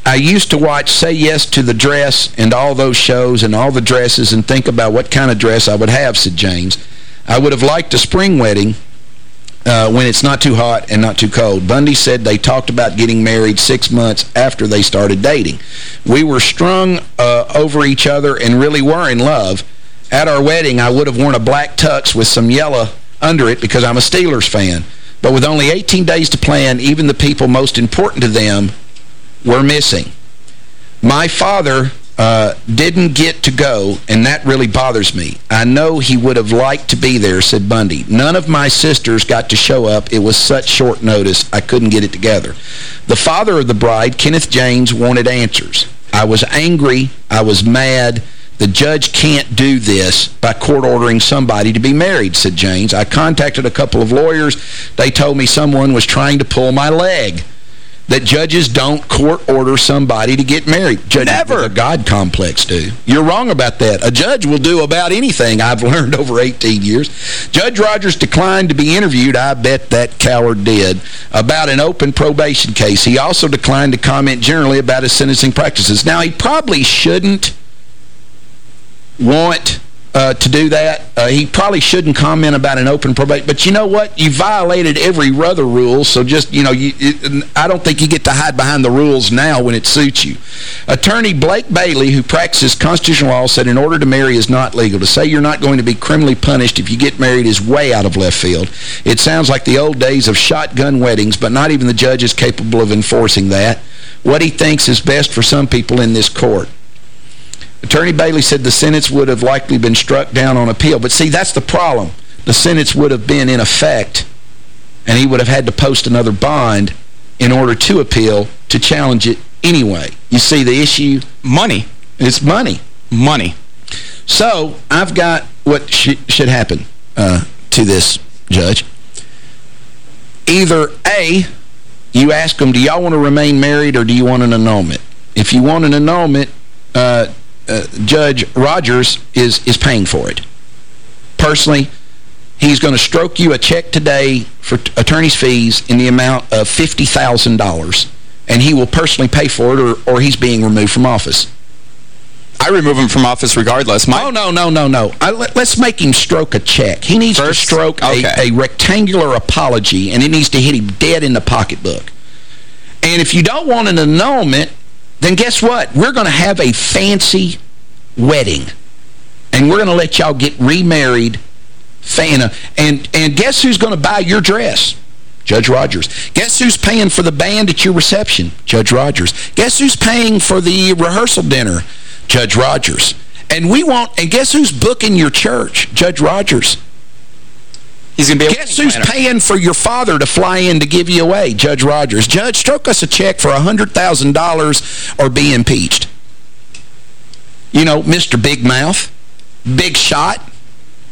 I used to watch Say Yes to the Dress and all those shows and all the dresses and think about what kind of dress I would have, said James. I would have liked a spring wedding uh, when it's not too hot and not too cold. Bundy said they talked about getting married six months after they started dating. We were strung uh, over each other and really were in love. At our wedding, I would have worn a black tux with some yellow under it because I'm a Steelers fan. But with only 18 days to plan, even the people most important to them were missing. My father uh, didn't get to go, and that really bothers me. I know he would have liked to be there, said Bundy. None of my sisters got to show up. It was such short notice, I couldn't get it together. The father of the bride, Kenneth James, wanted answers. I was angry. I was mad. The judge can't do this by court ordering somebody to be married, said James. I contacted a couple of lawyers. They told me someone was trying to pull my leg. That judges don't court order somebody to get married. Judges Never. a God complex do. You're wrong about that. A judge will do about anything, I've learned over 18 years. Judge Rogers declined to be interviewed, I bet that coward did, about an open probation case. He also declined to comment generally about his sentencing practices. Now, he probably shouldn't want uh, to do that. Uh, he probably shouldn't comment about an open probation. But you know what? You violated every other rule, so just, you know, you, it, I don't think you get to hide behind the rules now when it suits you. Attorney Blake Bailey, who practices constitutional law, said in order to marry is not legal. To say you're not going to be criminally punished if you get married is way out of left field. It sounds like the old days of shotgun weddings, but not even the judge is capable of enforcing that. What he thinks is best for some people in this court. Attorney Bailey said the sentence would have likely been struck down on appeal. But see, that's the problem. The sentence would have been in effect, and he would have had to post another bond in order to appeal to challenge it anyway. You see the issue? Money. It's money. Money. So, I've got what sh should happen uh, to this judge. Either A, you ask them, do y'all want to remain married or do you want an annulment? If you want an annulment, uh, uh, Judge Rogers is, is paying for it. Personally, he's going to stroke you a check today for attorney's fees in the amount of $50,000, and he will personally pay for it or, or he's being removed from office. I remove him from office regardless. My oh, no, no, no, no. I, let, us make him stroke a check. He needs First? to stroke okay. a, a rectangular apology, and it needs to hit him dead in the pocketbook. And if you don't want an annulment, then guess what? We're going to have a fancy wedding. And we're going to let y'all get remarried. And, and, and guess who's going to buy your dress? Judge Rogers. Guess who's paying for the band at your reception? Judge Rogers. Guess who's paying for the rehearsal dinner? Judge Rogers. And we want, and guess who's booking your church? Judge Rogers. He's going to be Guess who's planner. paying for your father to fly in to give you away? Judge Rogers. Judge, stroke us a check for $100,000 or be impeached. You know, Mr. Big Mouth, Big Shot.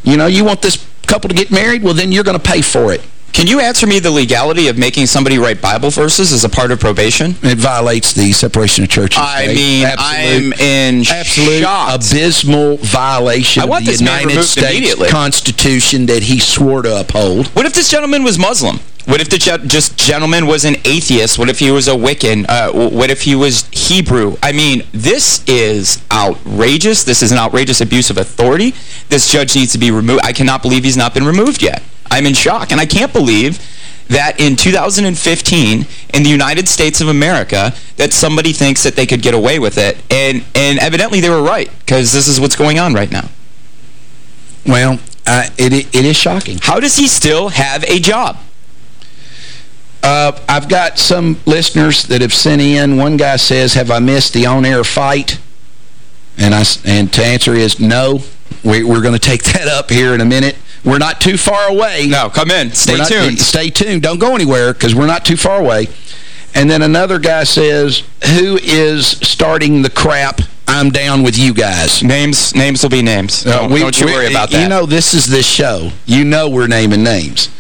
You know, you want this couple to get married? Well, then you're going to pay for it. Can you answer me the legality of making somebody write Bible verses as a part of probation? It violates the separation of church I state. mean, Absolute, I'm in absolute shock. abysmal violation I want of the United States. Constitution that he swore to uphold. What if this gentleman was Muslim? What if the ge just gentleman was an atheist? What if he was a Wiccan? Uh, what if he was Hebrew? I mean, this is outrageous. This is an outrageous abuse of authority. This judge needs to be removed. I cannot believe he's not been removed yet. I'm in shock, and I can't believe that in 2015 in the United States of America that somebody thinks that they could get away with it. And, and evidently they were right, because this is what's going on right now. Well, uh, it, it is shocking. How does he still have a job? Uh, I've got some listeners that have sent in. One guy says, have I missed the on-air fight? And I and to answer is no. We, we're going to take that up here in a minute. We're not too far away. No, come in. Stay not, tuned. Stay tuned. Don't go anywhere because we're not too far away. And then another guy says, who is starting the crap? I'm down with you guys. Names names will be names. Uh, Don't, we, don't you worry about that. You know, this is this show. You know we're naming names.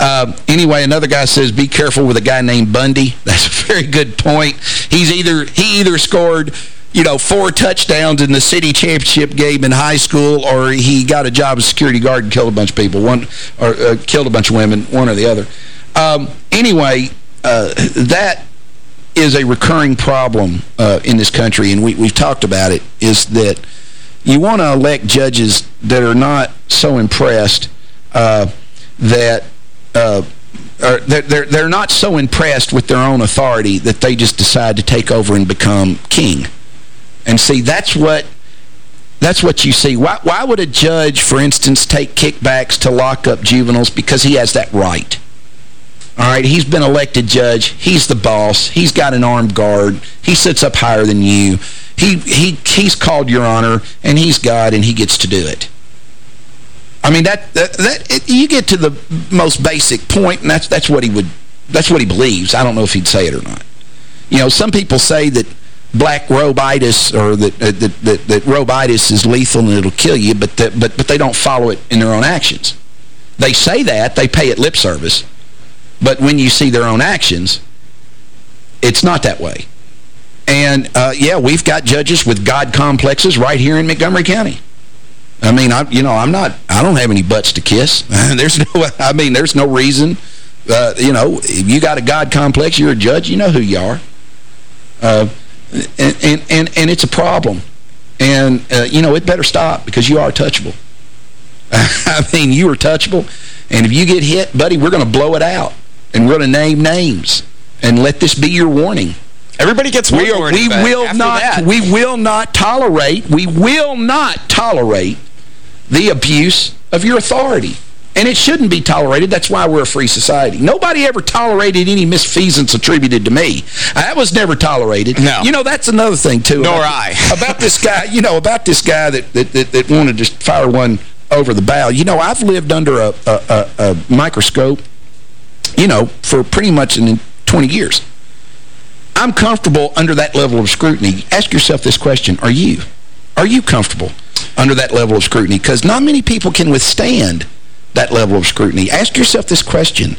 Uh, anyway, another guy says, be careful with a guy named Bundy. That's a very good point. He's either He either scored you know, four touchdowns in the city championship game in high school, or he got a job as security guard and killed a bunch of people, one or uh, killed a bunch of women, one or the other. Um, anyway, uh, that is a recurring problem uh, in this country, and we, we've talked about it, is that you want to elect judges that are not so impressed uh, that uh, or they're, they're not so impressed with their own authority that they just decide to take over and become king. And see, that's what that's what you see. Why, why would a judge, for instance, take kickbacks to lock up juveniles? Because he has that right. All right, he's been elected judge. He's the boss. He's got an armed guard. He sits up higher than you. He he he's called your honor, and he's God, and he gets to do it. I mean that that, that it, you get to the most basic point, and that's that's what he would that's what he believes. I don't know if he'd say it or not. You know, some people say that black robitis or that, uh, that, that, that robitis is lethal and it'll kill you, but, that, but, but they don't follow it in their own actions. They say that, they pay it lip service, but when you see their own actions, It's not that way. And, uh, yeah, we've got judges with God complexes right here in Montgomery County. I mean, I, you know, I'm not, I don't have any butts to kiss. there's no, I mean, there's no reason, uh, you know, if you got a God complex, you're a judge, you know who you are. Uh, and, and, and, and it's a problem. And, uh, you know, it better stop because you are touchable. I mean, you are touchable. And if you get hit, buddy, we're going to blow it out. And we're going to name names. And let this be your warning. Everybody gets we, we will not that. we will not tolerate we will not tolerate the abuse of your authority. And it shouldn't be tolerated. That's why we're a free society. Nobody ever tolerated any misfeasance attributed to me. That was never tolerated. No. You know, that's another thing, too. Nor about, I. about this guy, you know, about this guy that, that, that, that wanted to fire one over the bow. You know, I've lived under a, a, a, a microscope, you know, for pretty much in 20 years. I'm comfortable under that level of scrutiny. Ask yourself this question. Are you? Are you comfortable under that level of scrutiny? Because not many people can withstand that level of scrutiny. Ask yourself this question.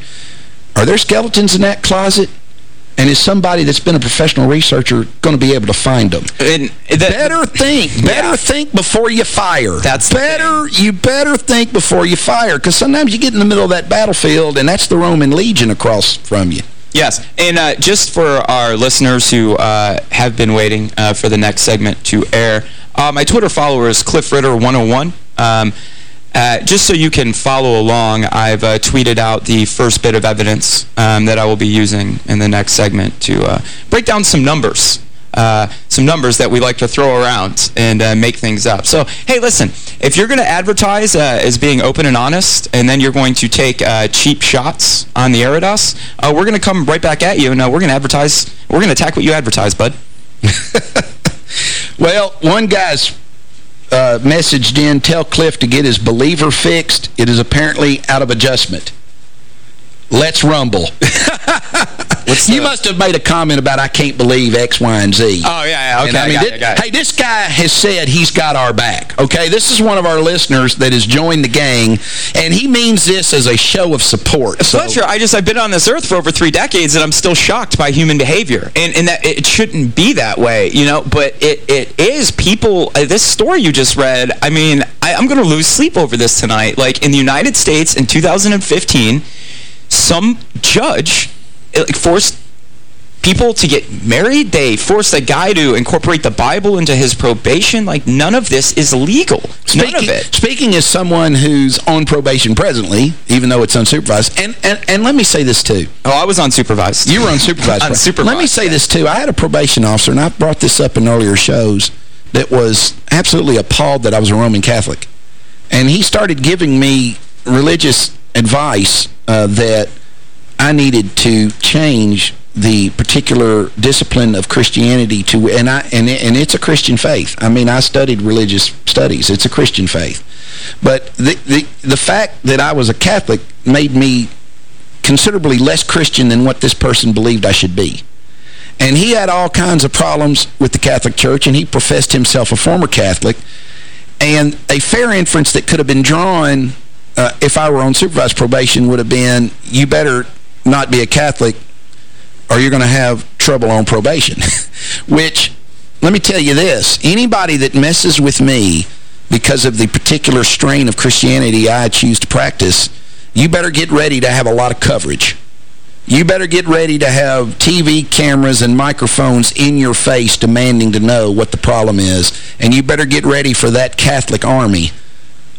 Are there skeletons in that closet? And is somebody that's been a professional researcher going to be able to find them? And that, better think. Better Yeah. think before you fire. That's better. You better think before you fire, because sometimes you get in the middle of that battlefield, and that's the Roman legion across from you. Yes, and uh, just for our listeners who uh, have been waiting uh, for the next segment to air, uh, my Twitter follower is Cliff Ritter 101. Um, uh, just so you can follow along, I've uh, tweeted out the first bit of evidence um, that I will be using in the next segment to uh, break down some numbers. Uh, some numbers that we like to throw around and uh, make things up. So, hey, listen, if you're going to advertise uh, as being open and honest, and then you're going to take cheap shots on the air at us, we're going to come right back at you, and we're going to advertise, we're going to attack what you advertise, bud. Well, one guy's uh, messaged in, tell Cliff to get his believer fixed. It is apparently out of adjustment. Let's rumble. you must have made a comment about I can't believe X, Y, and Z. Oh, yeah, yeah, okay, And I mean, it, thi- I got it. Hey, this guy has said he's got our back, okay? This is one of our listeners that has joined the gang, and he means this as a show of support. So, Fletcher, I just, I've been on this earth for over three decades, and I'm still shocked by human behavior. And, and that it shouldn't be that way, you know, but it, it is. People, uh, this story you just read, I mean, I, I'm going to lose sleep over this tonight. Like, in the United States in 2015, some judge like, forced people to get married. They forced a guy to incorporate the Bible into his probation. Like, none of this is legal. None of Speaking, it. speaking as someone who's on probation presently, even though it's unsupervised, and, and, and let me say this too. Oh, I was unsupervised. You were unsupervised. Unsupervised, Let me say this, too. I had a probation officer, and I brought this up in earlier shows, that was absolutely appalled that I was a Roman Catholic. And he started giving me religious advice uh, that I needed to change the particular discipline of Christianity to and I and and it's a Christian faith. I mean, I studied religious studies. It's a Christian faith. But the the the fact that I was a Catholic made me considerably less Christian than what this person believed I should be. And he had all kinds of problems with the Catholic Church, and he professed himself a former Catholic. And a fair inference that could have been drawn uh, if I were on supervised probation would have been, you better not be a Catholic or you're going to have trouble on probation. Which, let me tell you this, anybody that messes with me because of the particular strain of Christianity I choose to practice, you better get ready to have a lot of coverage. You better get ready to have TV cameras and microphones in your face demanding to know what the problem is. And you better get ready for that Catholic army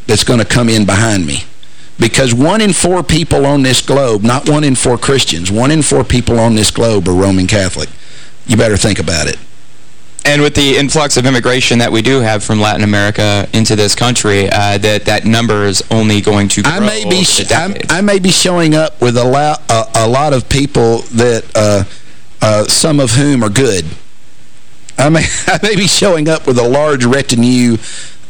that's going to come in behind me. Because one in four people on this globe, not one in four Christians, one in four people on this globe are Roman Catholic. You better think about it. And with the influx of immigration that we do have from Latin America into this country, uh, that that number is only going to grow. I may be, I may be showing up with a lot a, a lot of people that uh, uh, some of whom are good. I may I may be showing up with a large retinue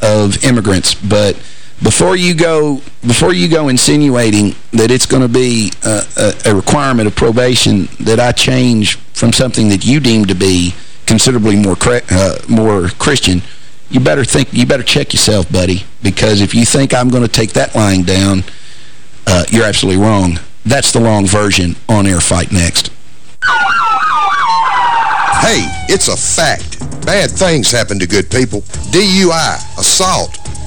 of immigrants, but before you go before you go insinuating that it's going to be a, a, a requirement of probation that I change from something that you deem to be considerably more uh, more Christian, you better think you better check yourself, buddy, because if you think I'm going to take that lying down, uh, you're absolutely wrong. That's the long version on Air Fight Next. Hey, it's a fact. Bad things happen to good people. DUI, assault,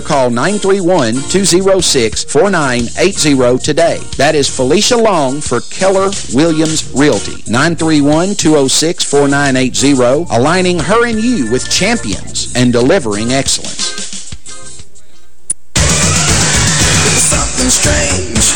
call 931-206-4980 today. That is Felicia Long for Keller Williams Realty. 931-206-4980, aligning her and you with champions and delivering excellence. Something strange.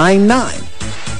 Nine nine.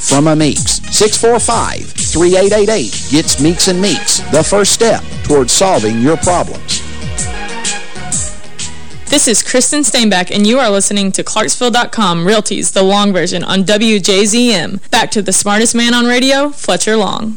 from a Meeks. 645-3888 gets Meeks & Meeks, the first step towards solving your problems. This is Kristen Steinbeck, and you are listening to Clarksville.com Realties, the long version on WJZM. Back to the smartest man on radio, Fletcher Long.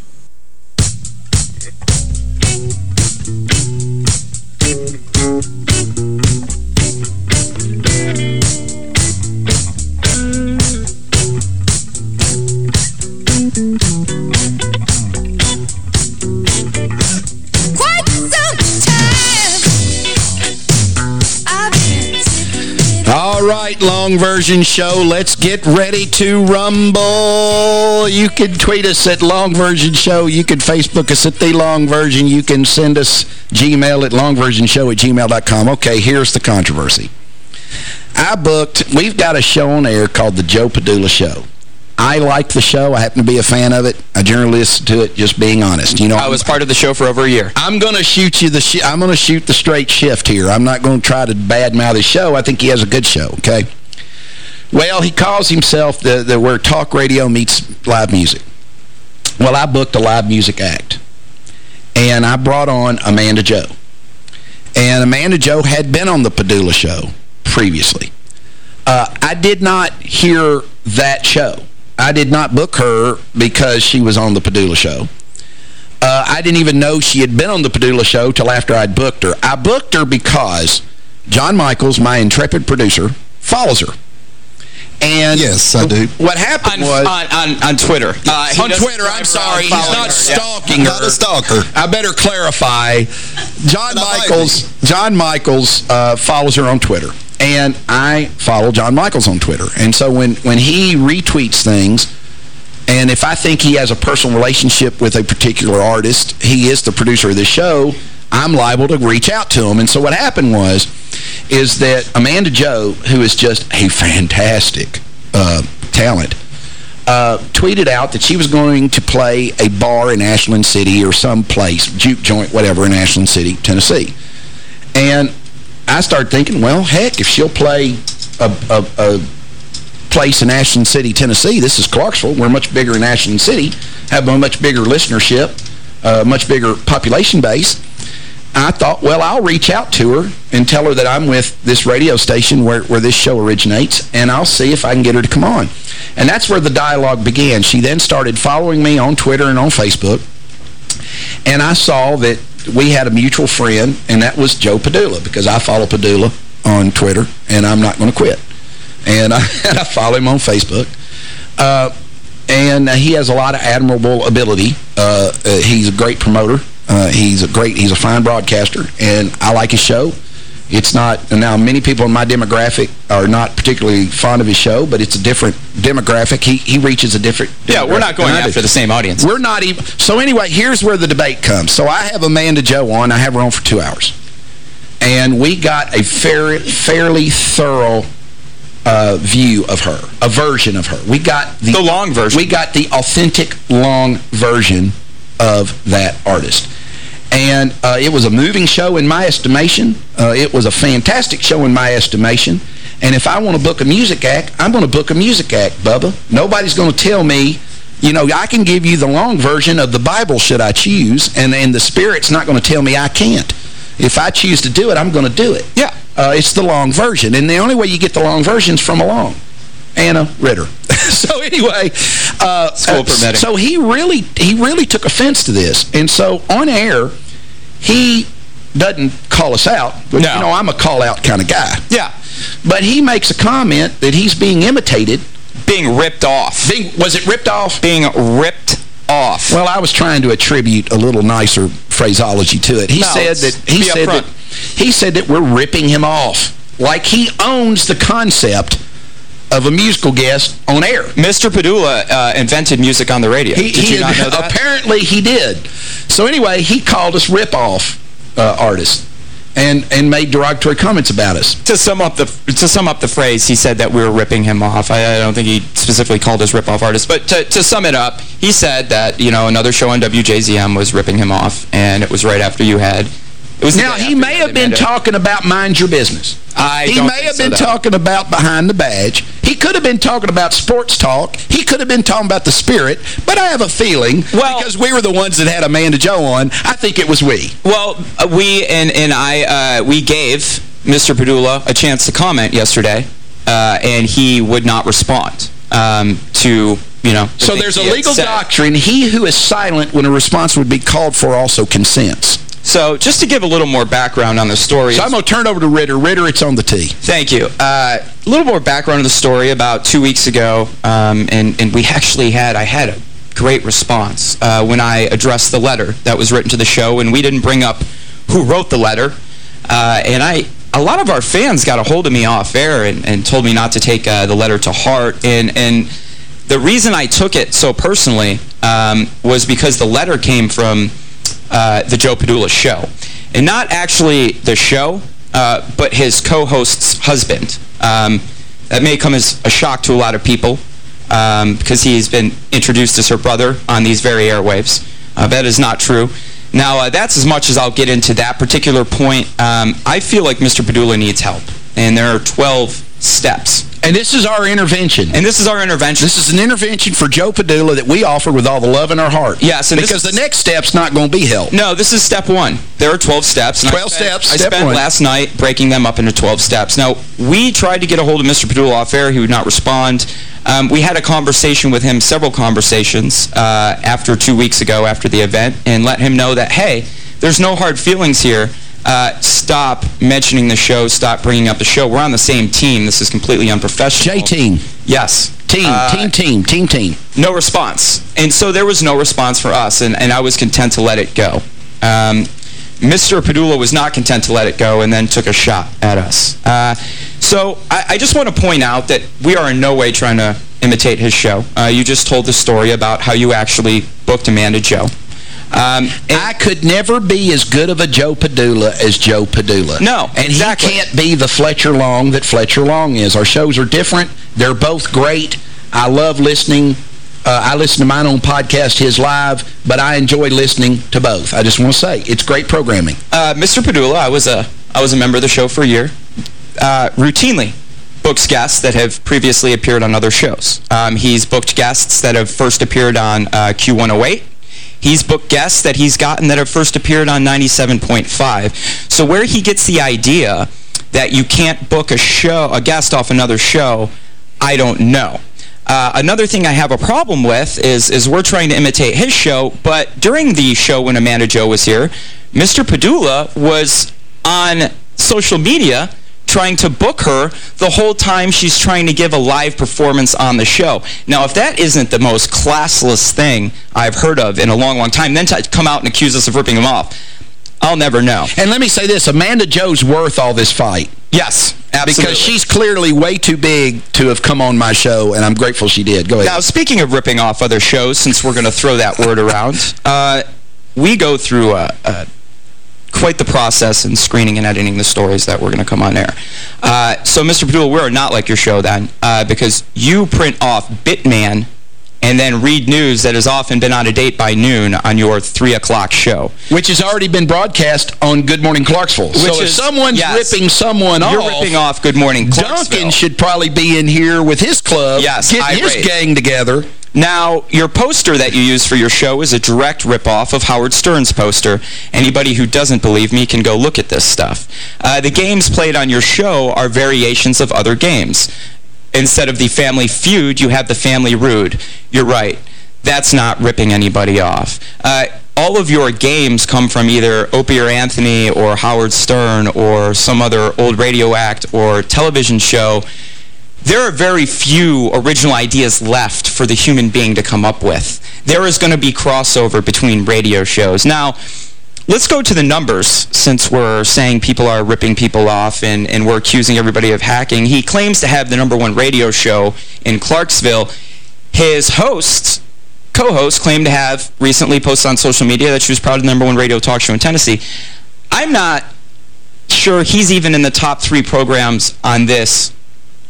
Long version show. Let's get ready to rumble. You can tweet us at long version show. You can Facebook us at the long version. You can send us Gmail at longversionshow at gmail.com. Okay, here's the controversy. I booked, we've got a show on air called The Joe Padula Show. I like the show. I happen to be a fan of it. I generally listen to it, just being honest. You know, I was part of the show for over a year. I'm going to shoot you the I'm going to shoot the straight shift here. I'm not going to try to badmouth his show. I think he has a good show, okay? Well, he calls himself the, the where talk radio meets live music. Well, I booked a live music act. And I brought on Amanda Joe. And Amanda Joe had been on the Padula show previously. Uh, I did not hear that show. I did not book her because she was on the Padula show. Uh, I didn't even know she had been on the Padula show till after I'd booked her. I booked her because John Michaels, my intrepid producer, follows her. And yes, I do. What happened on, was on, on, on Twitter. Uh, on Twitter, I'm sorry, he's not stalking her. Not a stalker. I better clarify. John Michaels, John Michaels uh, follows her on Twitter, and I follow John Michaels on Twitter. And so when when he retweets things, and if I think he has a personal relationship with a particular artist, he is the producer of the show. I'm liable to reach out to him. And so what happened was, is that Amanda Joe, who is just a fantastic uh, talent, uh, tweeted out that she was going to play a bar in Ashland City or some place, juke joint, whatever, in Ashland City, Tennessee. And I started thinking, well, heck, if she'll play a, a, a place in Ashland City, Tennessee, this is Clarksville. We're much bigger in Ashland City, have a much bigger listenership, a uh, much bigger population base. I thought, well, I'll reach out to her and tell her that I'm with this radio station where, where this show originates, and I'll see if I can get her to come on. And that's where the dialogue began. She then started following me on Twitter and on Facebook, and I saw that we had a mutual friend, and that was Joe Padula, because I follow Padula on Twitter, and I'm not going to quit. And I, and I follow him on Facebook. Uh, and he has a lot of admirable ability. Uh, uh, he's a great promoter. Uh, he's a great, he's a fine broadcaster, and I like his show. It's not, now many people in my demographic are not particularly fond of his show, but it's a different demographic. He he reaches a different Yeah, we're not going after the same audience. We're not even, so anyway, here's where the debate comes. So I have Amanda Joe on, I have her on for two hours. And we got a fair, fairly thorough uh, view of her, a version of her. We got the, the long version. We got the authentic long version of that artist. And uh, it was a moving show in my estimation. Uh, it was a fantastic show in my estimation. And if I want to book a music act, I'm going to book a music act, Bubba. Nobody's going to tell me, you know, I can give you the long version of the Bible should I choose, and, and the Spirit's not going to tell me I can't. If I choose to do it, I'm going to do it. Yeah. Uh, it's the long version. And the only way you get the long version is from along. Anna Ritter. so anyway, uh, School so he really he really took offense to this. And so on air, he doesn't call us out. But, No. You know, I'm a call-out kind of guy. Yeah. But he makes a comment that he's being imitated. Being ripped off. Being, was it ripped off? Being ripped off. Well, I was trying to attribute a little nicer phraseology to it. He No, said that he said that he said that we're ripping him off. Like he owns the concept of a musical guest on air. Mr. Padula uh, invented music on the radio. He, Did he you not know that? Apparently he did. So anyway, he called us rip-off uh, artists and and made derogatory comments about us. To sum up the to sum up the phrase, he said that we were ripping him off. I, I don't think he specifically called us rip-off artists, but to, to sum it up, he said that you know another show on WJZM was ripping him off, and it was right after you had. Now, he may have been talking about mind your business. I he may have so, been though. talking about behind the badge. He could have been talking about sports talk. He could have been talking about the spirit. But I have a feeling, Well- because we were the ones that had Amanda Joe on, I think it was we. Well, uh, we and and I uh, we gave Mr. Padula a chance to comment yesterday, uh, and he would not respond um, to you know. the So there's a legal said. doctrine. He who is silent when a response would be called for also consents. So just to give a little more background on the story. So I'm going to turn over to Ritter. Ritter, it's on the tee. Thank you. Uh, a little more background on the story. About two weeks ago, um, and, and we actually had, I had a great response uh, when I addressed the letter that was written to the show, and we didn't bring up who wrote the letter. Uh, and I, a lot of our fans got a hold of me off air and, and told me not to take uh, the letter to heart. And, and the reason I took it so personally um, was because the letter came from uh, the Joe Padula show. And not actually the show, uh, but his co-host's husband. Um, that may come as a shock to a lot of people um, because he's been introduced as her brother on these very airwaves. Uh, that is not true. Now, uh, that's as much as I'll get into that particular point. Um, I feel like Mr. Padula needs help, and there are 12 steps. And this is our intervention. And this is our intervention. This is an intervention for Joe Padula that we offer with all the love in our heart. Yes, and because the next step's not going to be help. No, this is step one. There are 12 steps. 12 I spent, steps, I step spent one. last night breaking them up into 12 steps. Now, we tried to get a hold of Mr. Padula off air. He would not respond. Um, we had a conversation with him, several conversations, uh, after two weeks ago after the event, and let him know that, hey, there's no hard feelings here. Uh, stop mentioning the show. Stop bringing up the show. We're on the same team. This is completely unprofessional. J-team. Yes. Team, Uh, team, team, team, team. no response. And so there was no response for us, and, and I was content to let it go. Um, Mr. Padula was not content to let it go and then took a shot at us. Uh, so I, I just want to point out that we are in no way trying to imitate his show. Uh, you just told the story about how you actually booked Amanda Joe. Um, I could never be as good of a Joe Padula as Joe Padula. No, And exactly. he can't be the Fletcher Long that Fletcher Long is. Our shows are different. They're both great. I love listening. Uh, I listen to mine on podcast, his live, but I enjoy listening to both. I just want to say, it's great programming. Uh, Mr. Padula, I was a I was a member of the show for a year. Uh, routinely books guests that have previously appeared on other shows. Um, he's booked guests that have first appeared on uh, Q108. He's booked guests that he's gotten that have first appeared on 97.5. So where he gets the idea that you can't book a show, a guest off another show, I don't know. Uh, another thing I have a problem with is is we're trying to imitate his show, but during the show when Amanda Joe was here, Mr. Padula was on social media trying to book her the whole time she's trying to give a live performance on the show. Now, if that isn't the most classless thing I've heard of in a long, long time, then to come out and accuse us of ripping him off, I'll never know. And let me say this, Amanda Joe's worth all this fight. Yes, absolutely. Because she's clearly way too big to have come on my show, and I'm grateful she did. Go ahead. Now, speaking of ripping off other shows, since we're going to throw that word around, uh, we go through a, a, quite the process in screening and editing the stories that we're going to come on air. Uh, so, Mr. Padula, we're not like your show then, uh, because you print off Bitman and then read news that has often been out of date by noon on your 3 o'clock show. Which has already been broadcast on Good Morning Clarksville. Which so if is- someone's yes. ripping someone You're off... ripping off Good Morning Clarksville. Duncan should probably be in here with his club, Yes, getting his irate. gang together. Now, your poster that you use for your show is a direct ripoff of Howard Stern's poster. Anybody who doesn't believe me can go look at this stuff. Uh, the games played on your show are variations of other games. Instead of the family feud, you have the family rude. You're right. That's not ripping anybody off. Uh, all of your games come from either Opie or Anthony or Howard Stern or some other old radio act or television show there are very few original ideas left for the human being to come up with. There is going to be crossover between radio shows. Now, let's go to the numbers since we're saying people are ripping people off and, and we're accusing everybody of hacking. He claims to have the number one radio show in Clarksville. His hosts, co-hosts, claimed to have recently posted on social media that she was proud of the number one radio talk show in Tennessee. I'm not sure he's even in the top three programs on this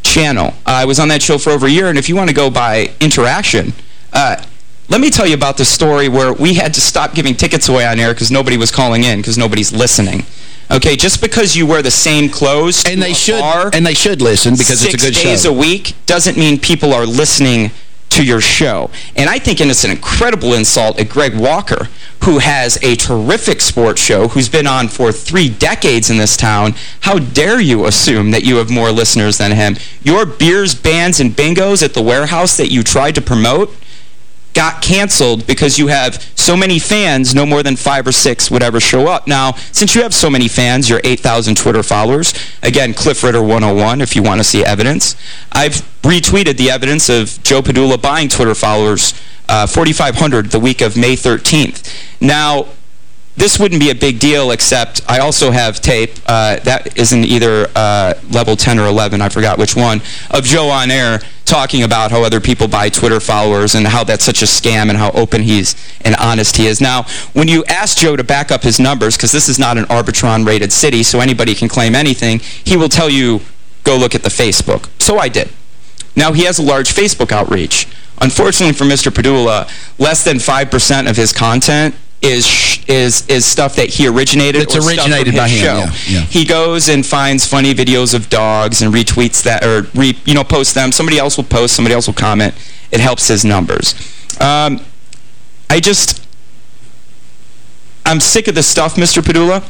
channel. I was on that show for over a year, and if you want to go by interaction, uh, let me tell you about the story where we had to stop giving tickets away on air because nobody was calling in because nobody's listening. Okay, just because you wear the same clothes And they should bar and they should listen because it's a good show. six days a week doesn't mean people are listening to your show. And I think and it's an incredible insult at Greg Walker, who has a terrific sports show, who's been on for three decades in this town. How dare you assume that you have more listeners than him? Your beers, bands, and bingos at the warehouse that you tried to promote got canceled because you have so many fans, no more than five or six would ever show up. Now, since you have so many fans, your 8,000 Twitter followers, again, Cliff Ritter 101 if you want to see evidence, I've retweeted the evidence of Joe Padula buying Twitter followers, uh, 4,500 the week of May 13th. Now, this wouldn't be a big deal, except I also have tape, uh, that is in either uh, level 10 or 11, I forgot which one, of Joe on air talking about how other people buy Twitter followers and how that's such a scam and how open he's and honest he is. Now, when you ask Joe to back up his numbers, because this is not an Arbitron-rated city, so anybody can claim anything, he will tell you, go look at the Facebook. So I did. Now, he has a large Facebook outreach. Unfortunately for Mr. Padula, less than 5% of his content is is is stuff that he originated It's or originated by him, yeah, yeah. He goes and finds funny videos of dogs and retweets that or re, you know posts them. Somebody else will post, somebody else will comment. It helps his numbers. Um, I just I'm sick of this stuff, Mr. Padula.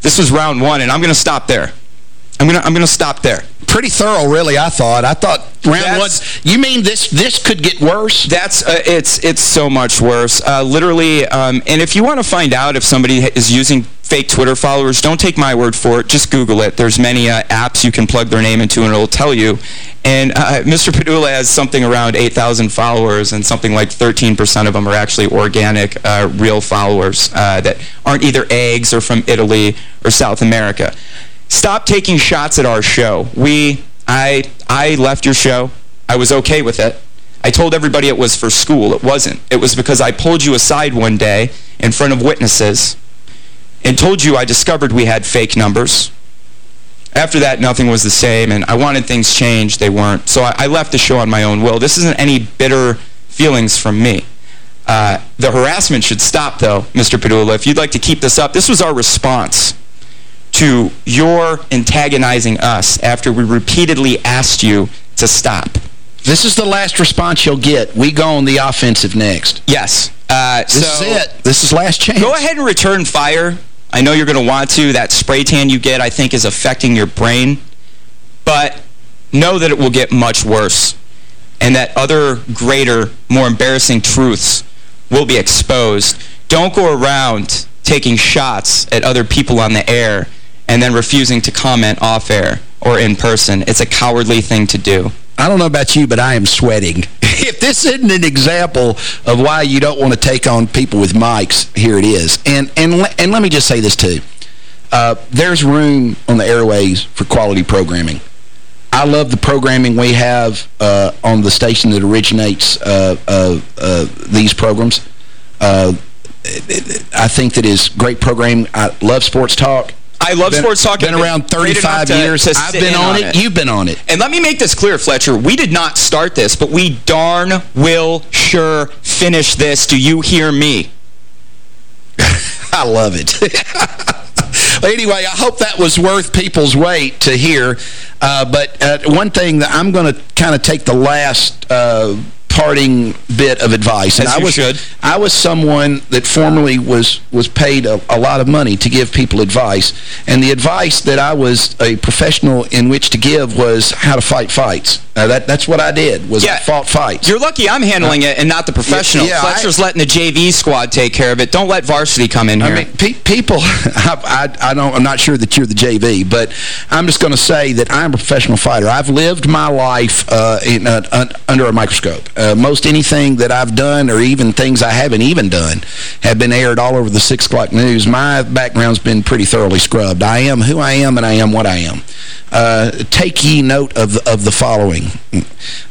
This was round one, and I'm going to stop there. I'm going to I'm going to stop there. Pretty thorough, really, I thought. I thought round one... You mean this this could get worse? That's uh, it's it's so much worse. Uh, literally, um, and if you want to find out if somebody is using fake Twitter followers, don't take my word for it. Just Google it. There's many uh, apps you can plug their name into, and it'll tell you. And uh, Mr. Padula has something around 8,000 followers, and something like 13% of them are actually organic, uh, real followers uh, that aren't either eggs or from Italy or South America. Stop taking shots at our show. We, I, I left your show. I was okay with it. I told everybody it was for school. It wasn't. It was because I pulled you aside one day in front of witnesses and told you I discovered we had fake numbers. After that, nothing was the same, and I wanted things changed. They weren't. So I, I left the show on my own will. This isn't any bitter feelings from me. Uh, the harassment should stop, though, Mr. Padula. If you'd like to keep this up, this was our response to your antagonizing us after we repeatedly asked you to stop. This is the last response you'll get. We go on the offensive next. Yes. Uh, This so is it. This is last chance. Go ahead and return fire. I know you're going to want to. That spray tan you get, I think, is affecting your brain. But know that it will get much worse. And that other greater, more embarrassing truths will be exposed. Don't go around taking shots at other people on the air and then refusing to comment off air or in person. It's a cowardly thing to do. I don't know about you, but I am sweating. if this isn't an example of why you don't want to take on people with mics, here it is. And and and let me just say this too. Uh, there's room on the airways for quality programming. I love the programming we have uh, on the station that originates uh, uh, uh, these programs. Uh, I think that is great programming. I love sports talk. I love Been- sports talk. Been around 35 to- years. to I've been in on it. You've been on it. And let me make this clear, Fletcher. We did not start this, but we darn will sure finish this. Do you hear me? I love it. Anyway, I hope that was worth people's wait to hear. Uh, but uh, one thing that I'm going to kind of take the last uh, parting bit of advice. As I was, should. I was someone that formerly was was paid a, a lot of money to give people advice. And the advice that I was a professional in which to give was how to fight fights. Uh, that That's what I did, was I fought fights. You're lucky I'm handling it and not the professional. Yeah, yeah, Fletcher's letting the JV squad take care of it. Don't let varsity come in here. I mean, pe people, I, I, I don't, I'm not sure that you're the JV, but I'm just going to say that I'm a professional fighter. I've lived my life uh, in, uh, un, under a microscope. Uh, most anything that I've done, or even things I haven't even done, have been aired all over the 6 o'clock news. My background's been pretty thoroughly scrubbed. I am who I am, and I am what I am. Uh, take ye note of the, of the following.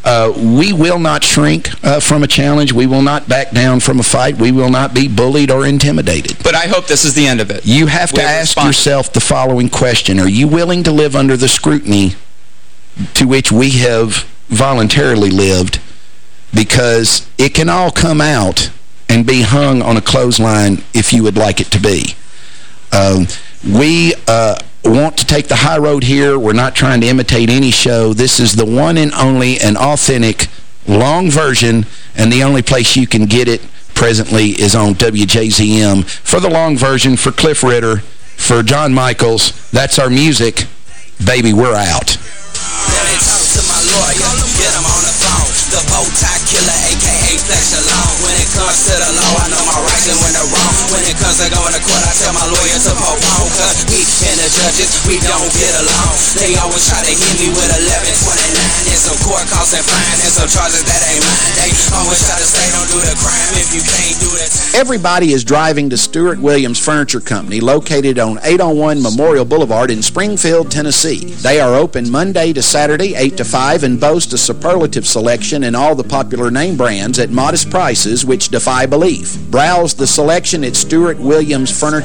Uh, we will not shrink uh, from a challenge. We will not back down from a fight. We will not be bullied or intimidated. but I hope this is the end of it. You have to We a ask yourself the following question. Are you willing to live under the scrutiny to which we have voluntarily lived? Because it can all come out and be hung on a clothesline if you would like it to be. Um, we uh, want to take the high road here. We're not trying to imitate any show. This is the one and only and authentic long version, and the only place you can get it presently is on WJZM. For the long version, for Cliff Ritter, for John Michaels, that's our music. Baby, we're out. The bow tie killer, aka Flex Alone. When it comes to the law, I know my rights and when they're wrong. When it comes to going to court, I tell my lawyer to postpone. Cause me and the judges, we don't get along. They always try to hit me with 1129 and some court costs and fines and some charges that ain't mine. They always try to say don't do the crime if you can't do the. Everybody is driving to Stewart Williams Furniture Company located on 801 Memorial Boulevard in Springfield, Tennessee. They are open Monday to Saturday, 8 to 5, and boast a superlative selection in all the popular name brands at modest prices which defy belief. Browse the selection at Stewart Williams Furniture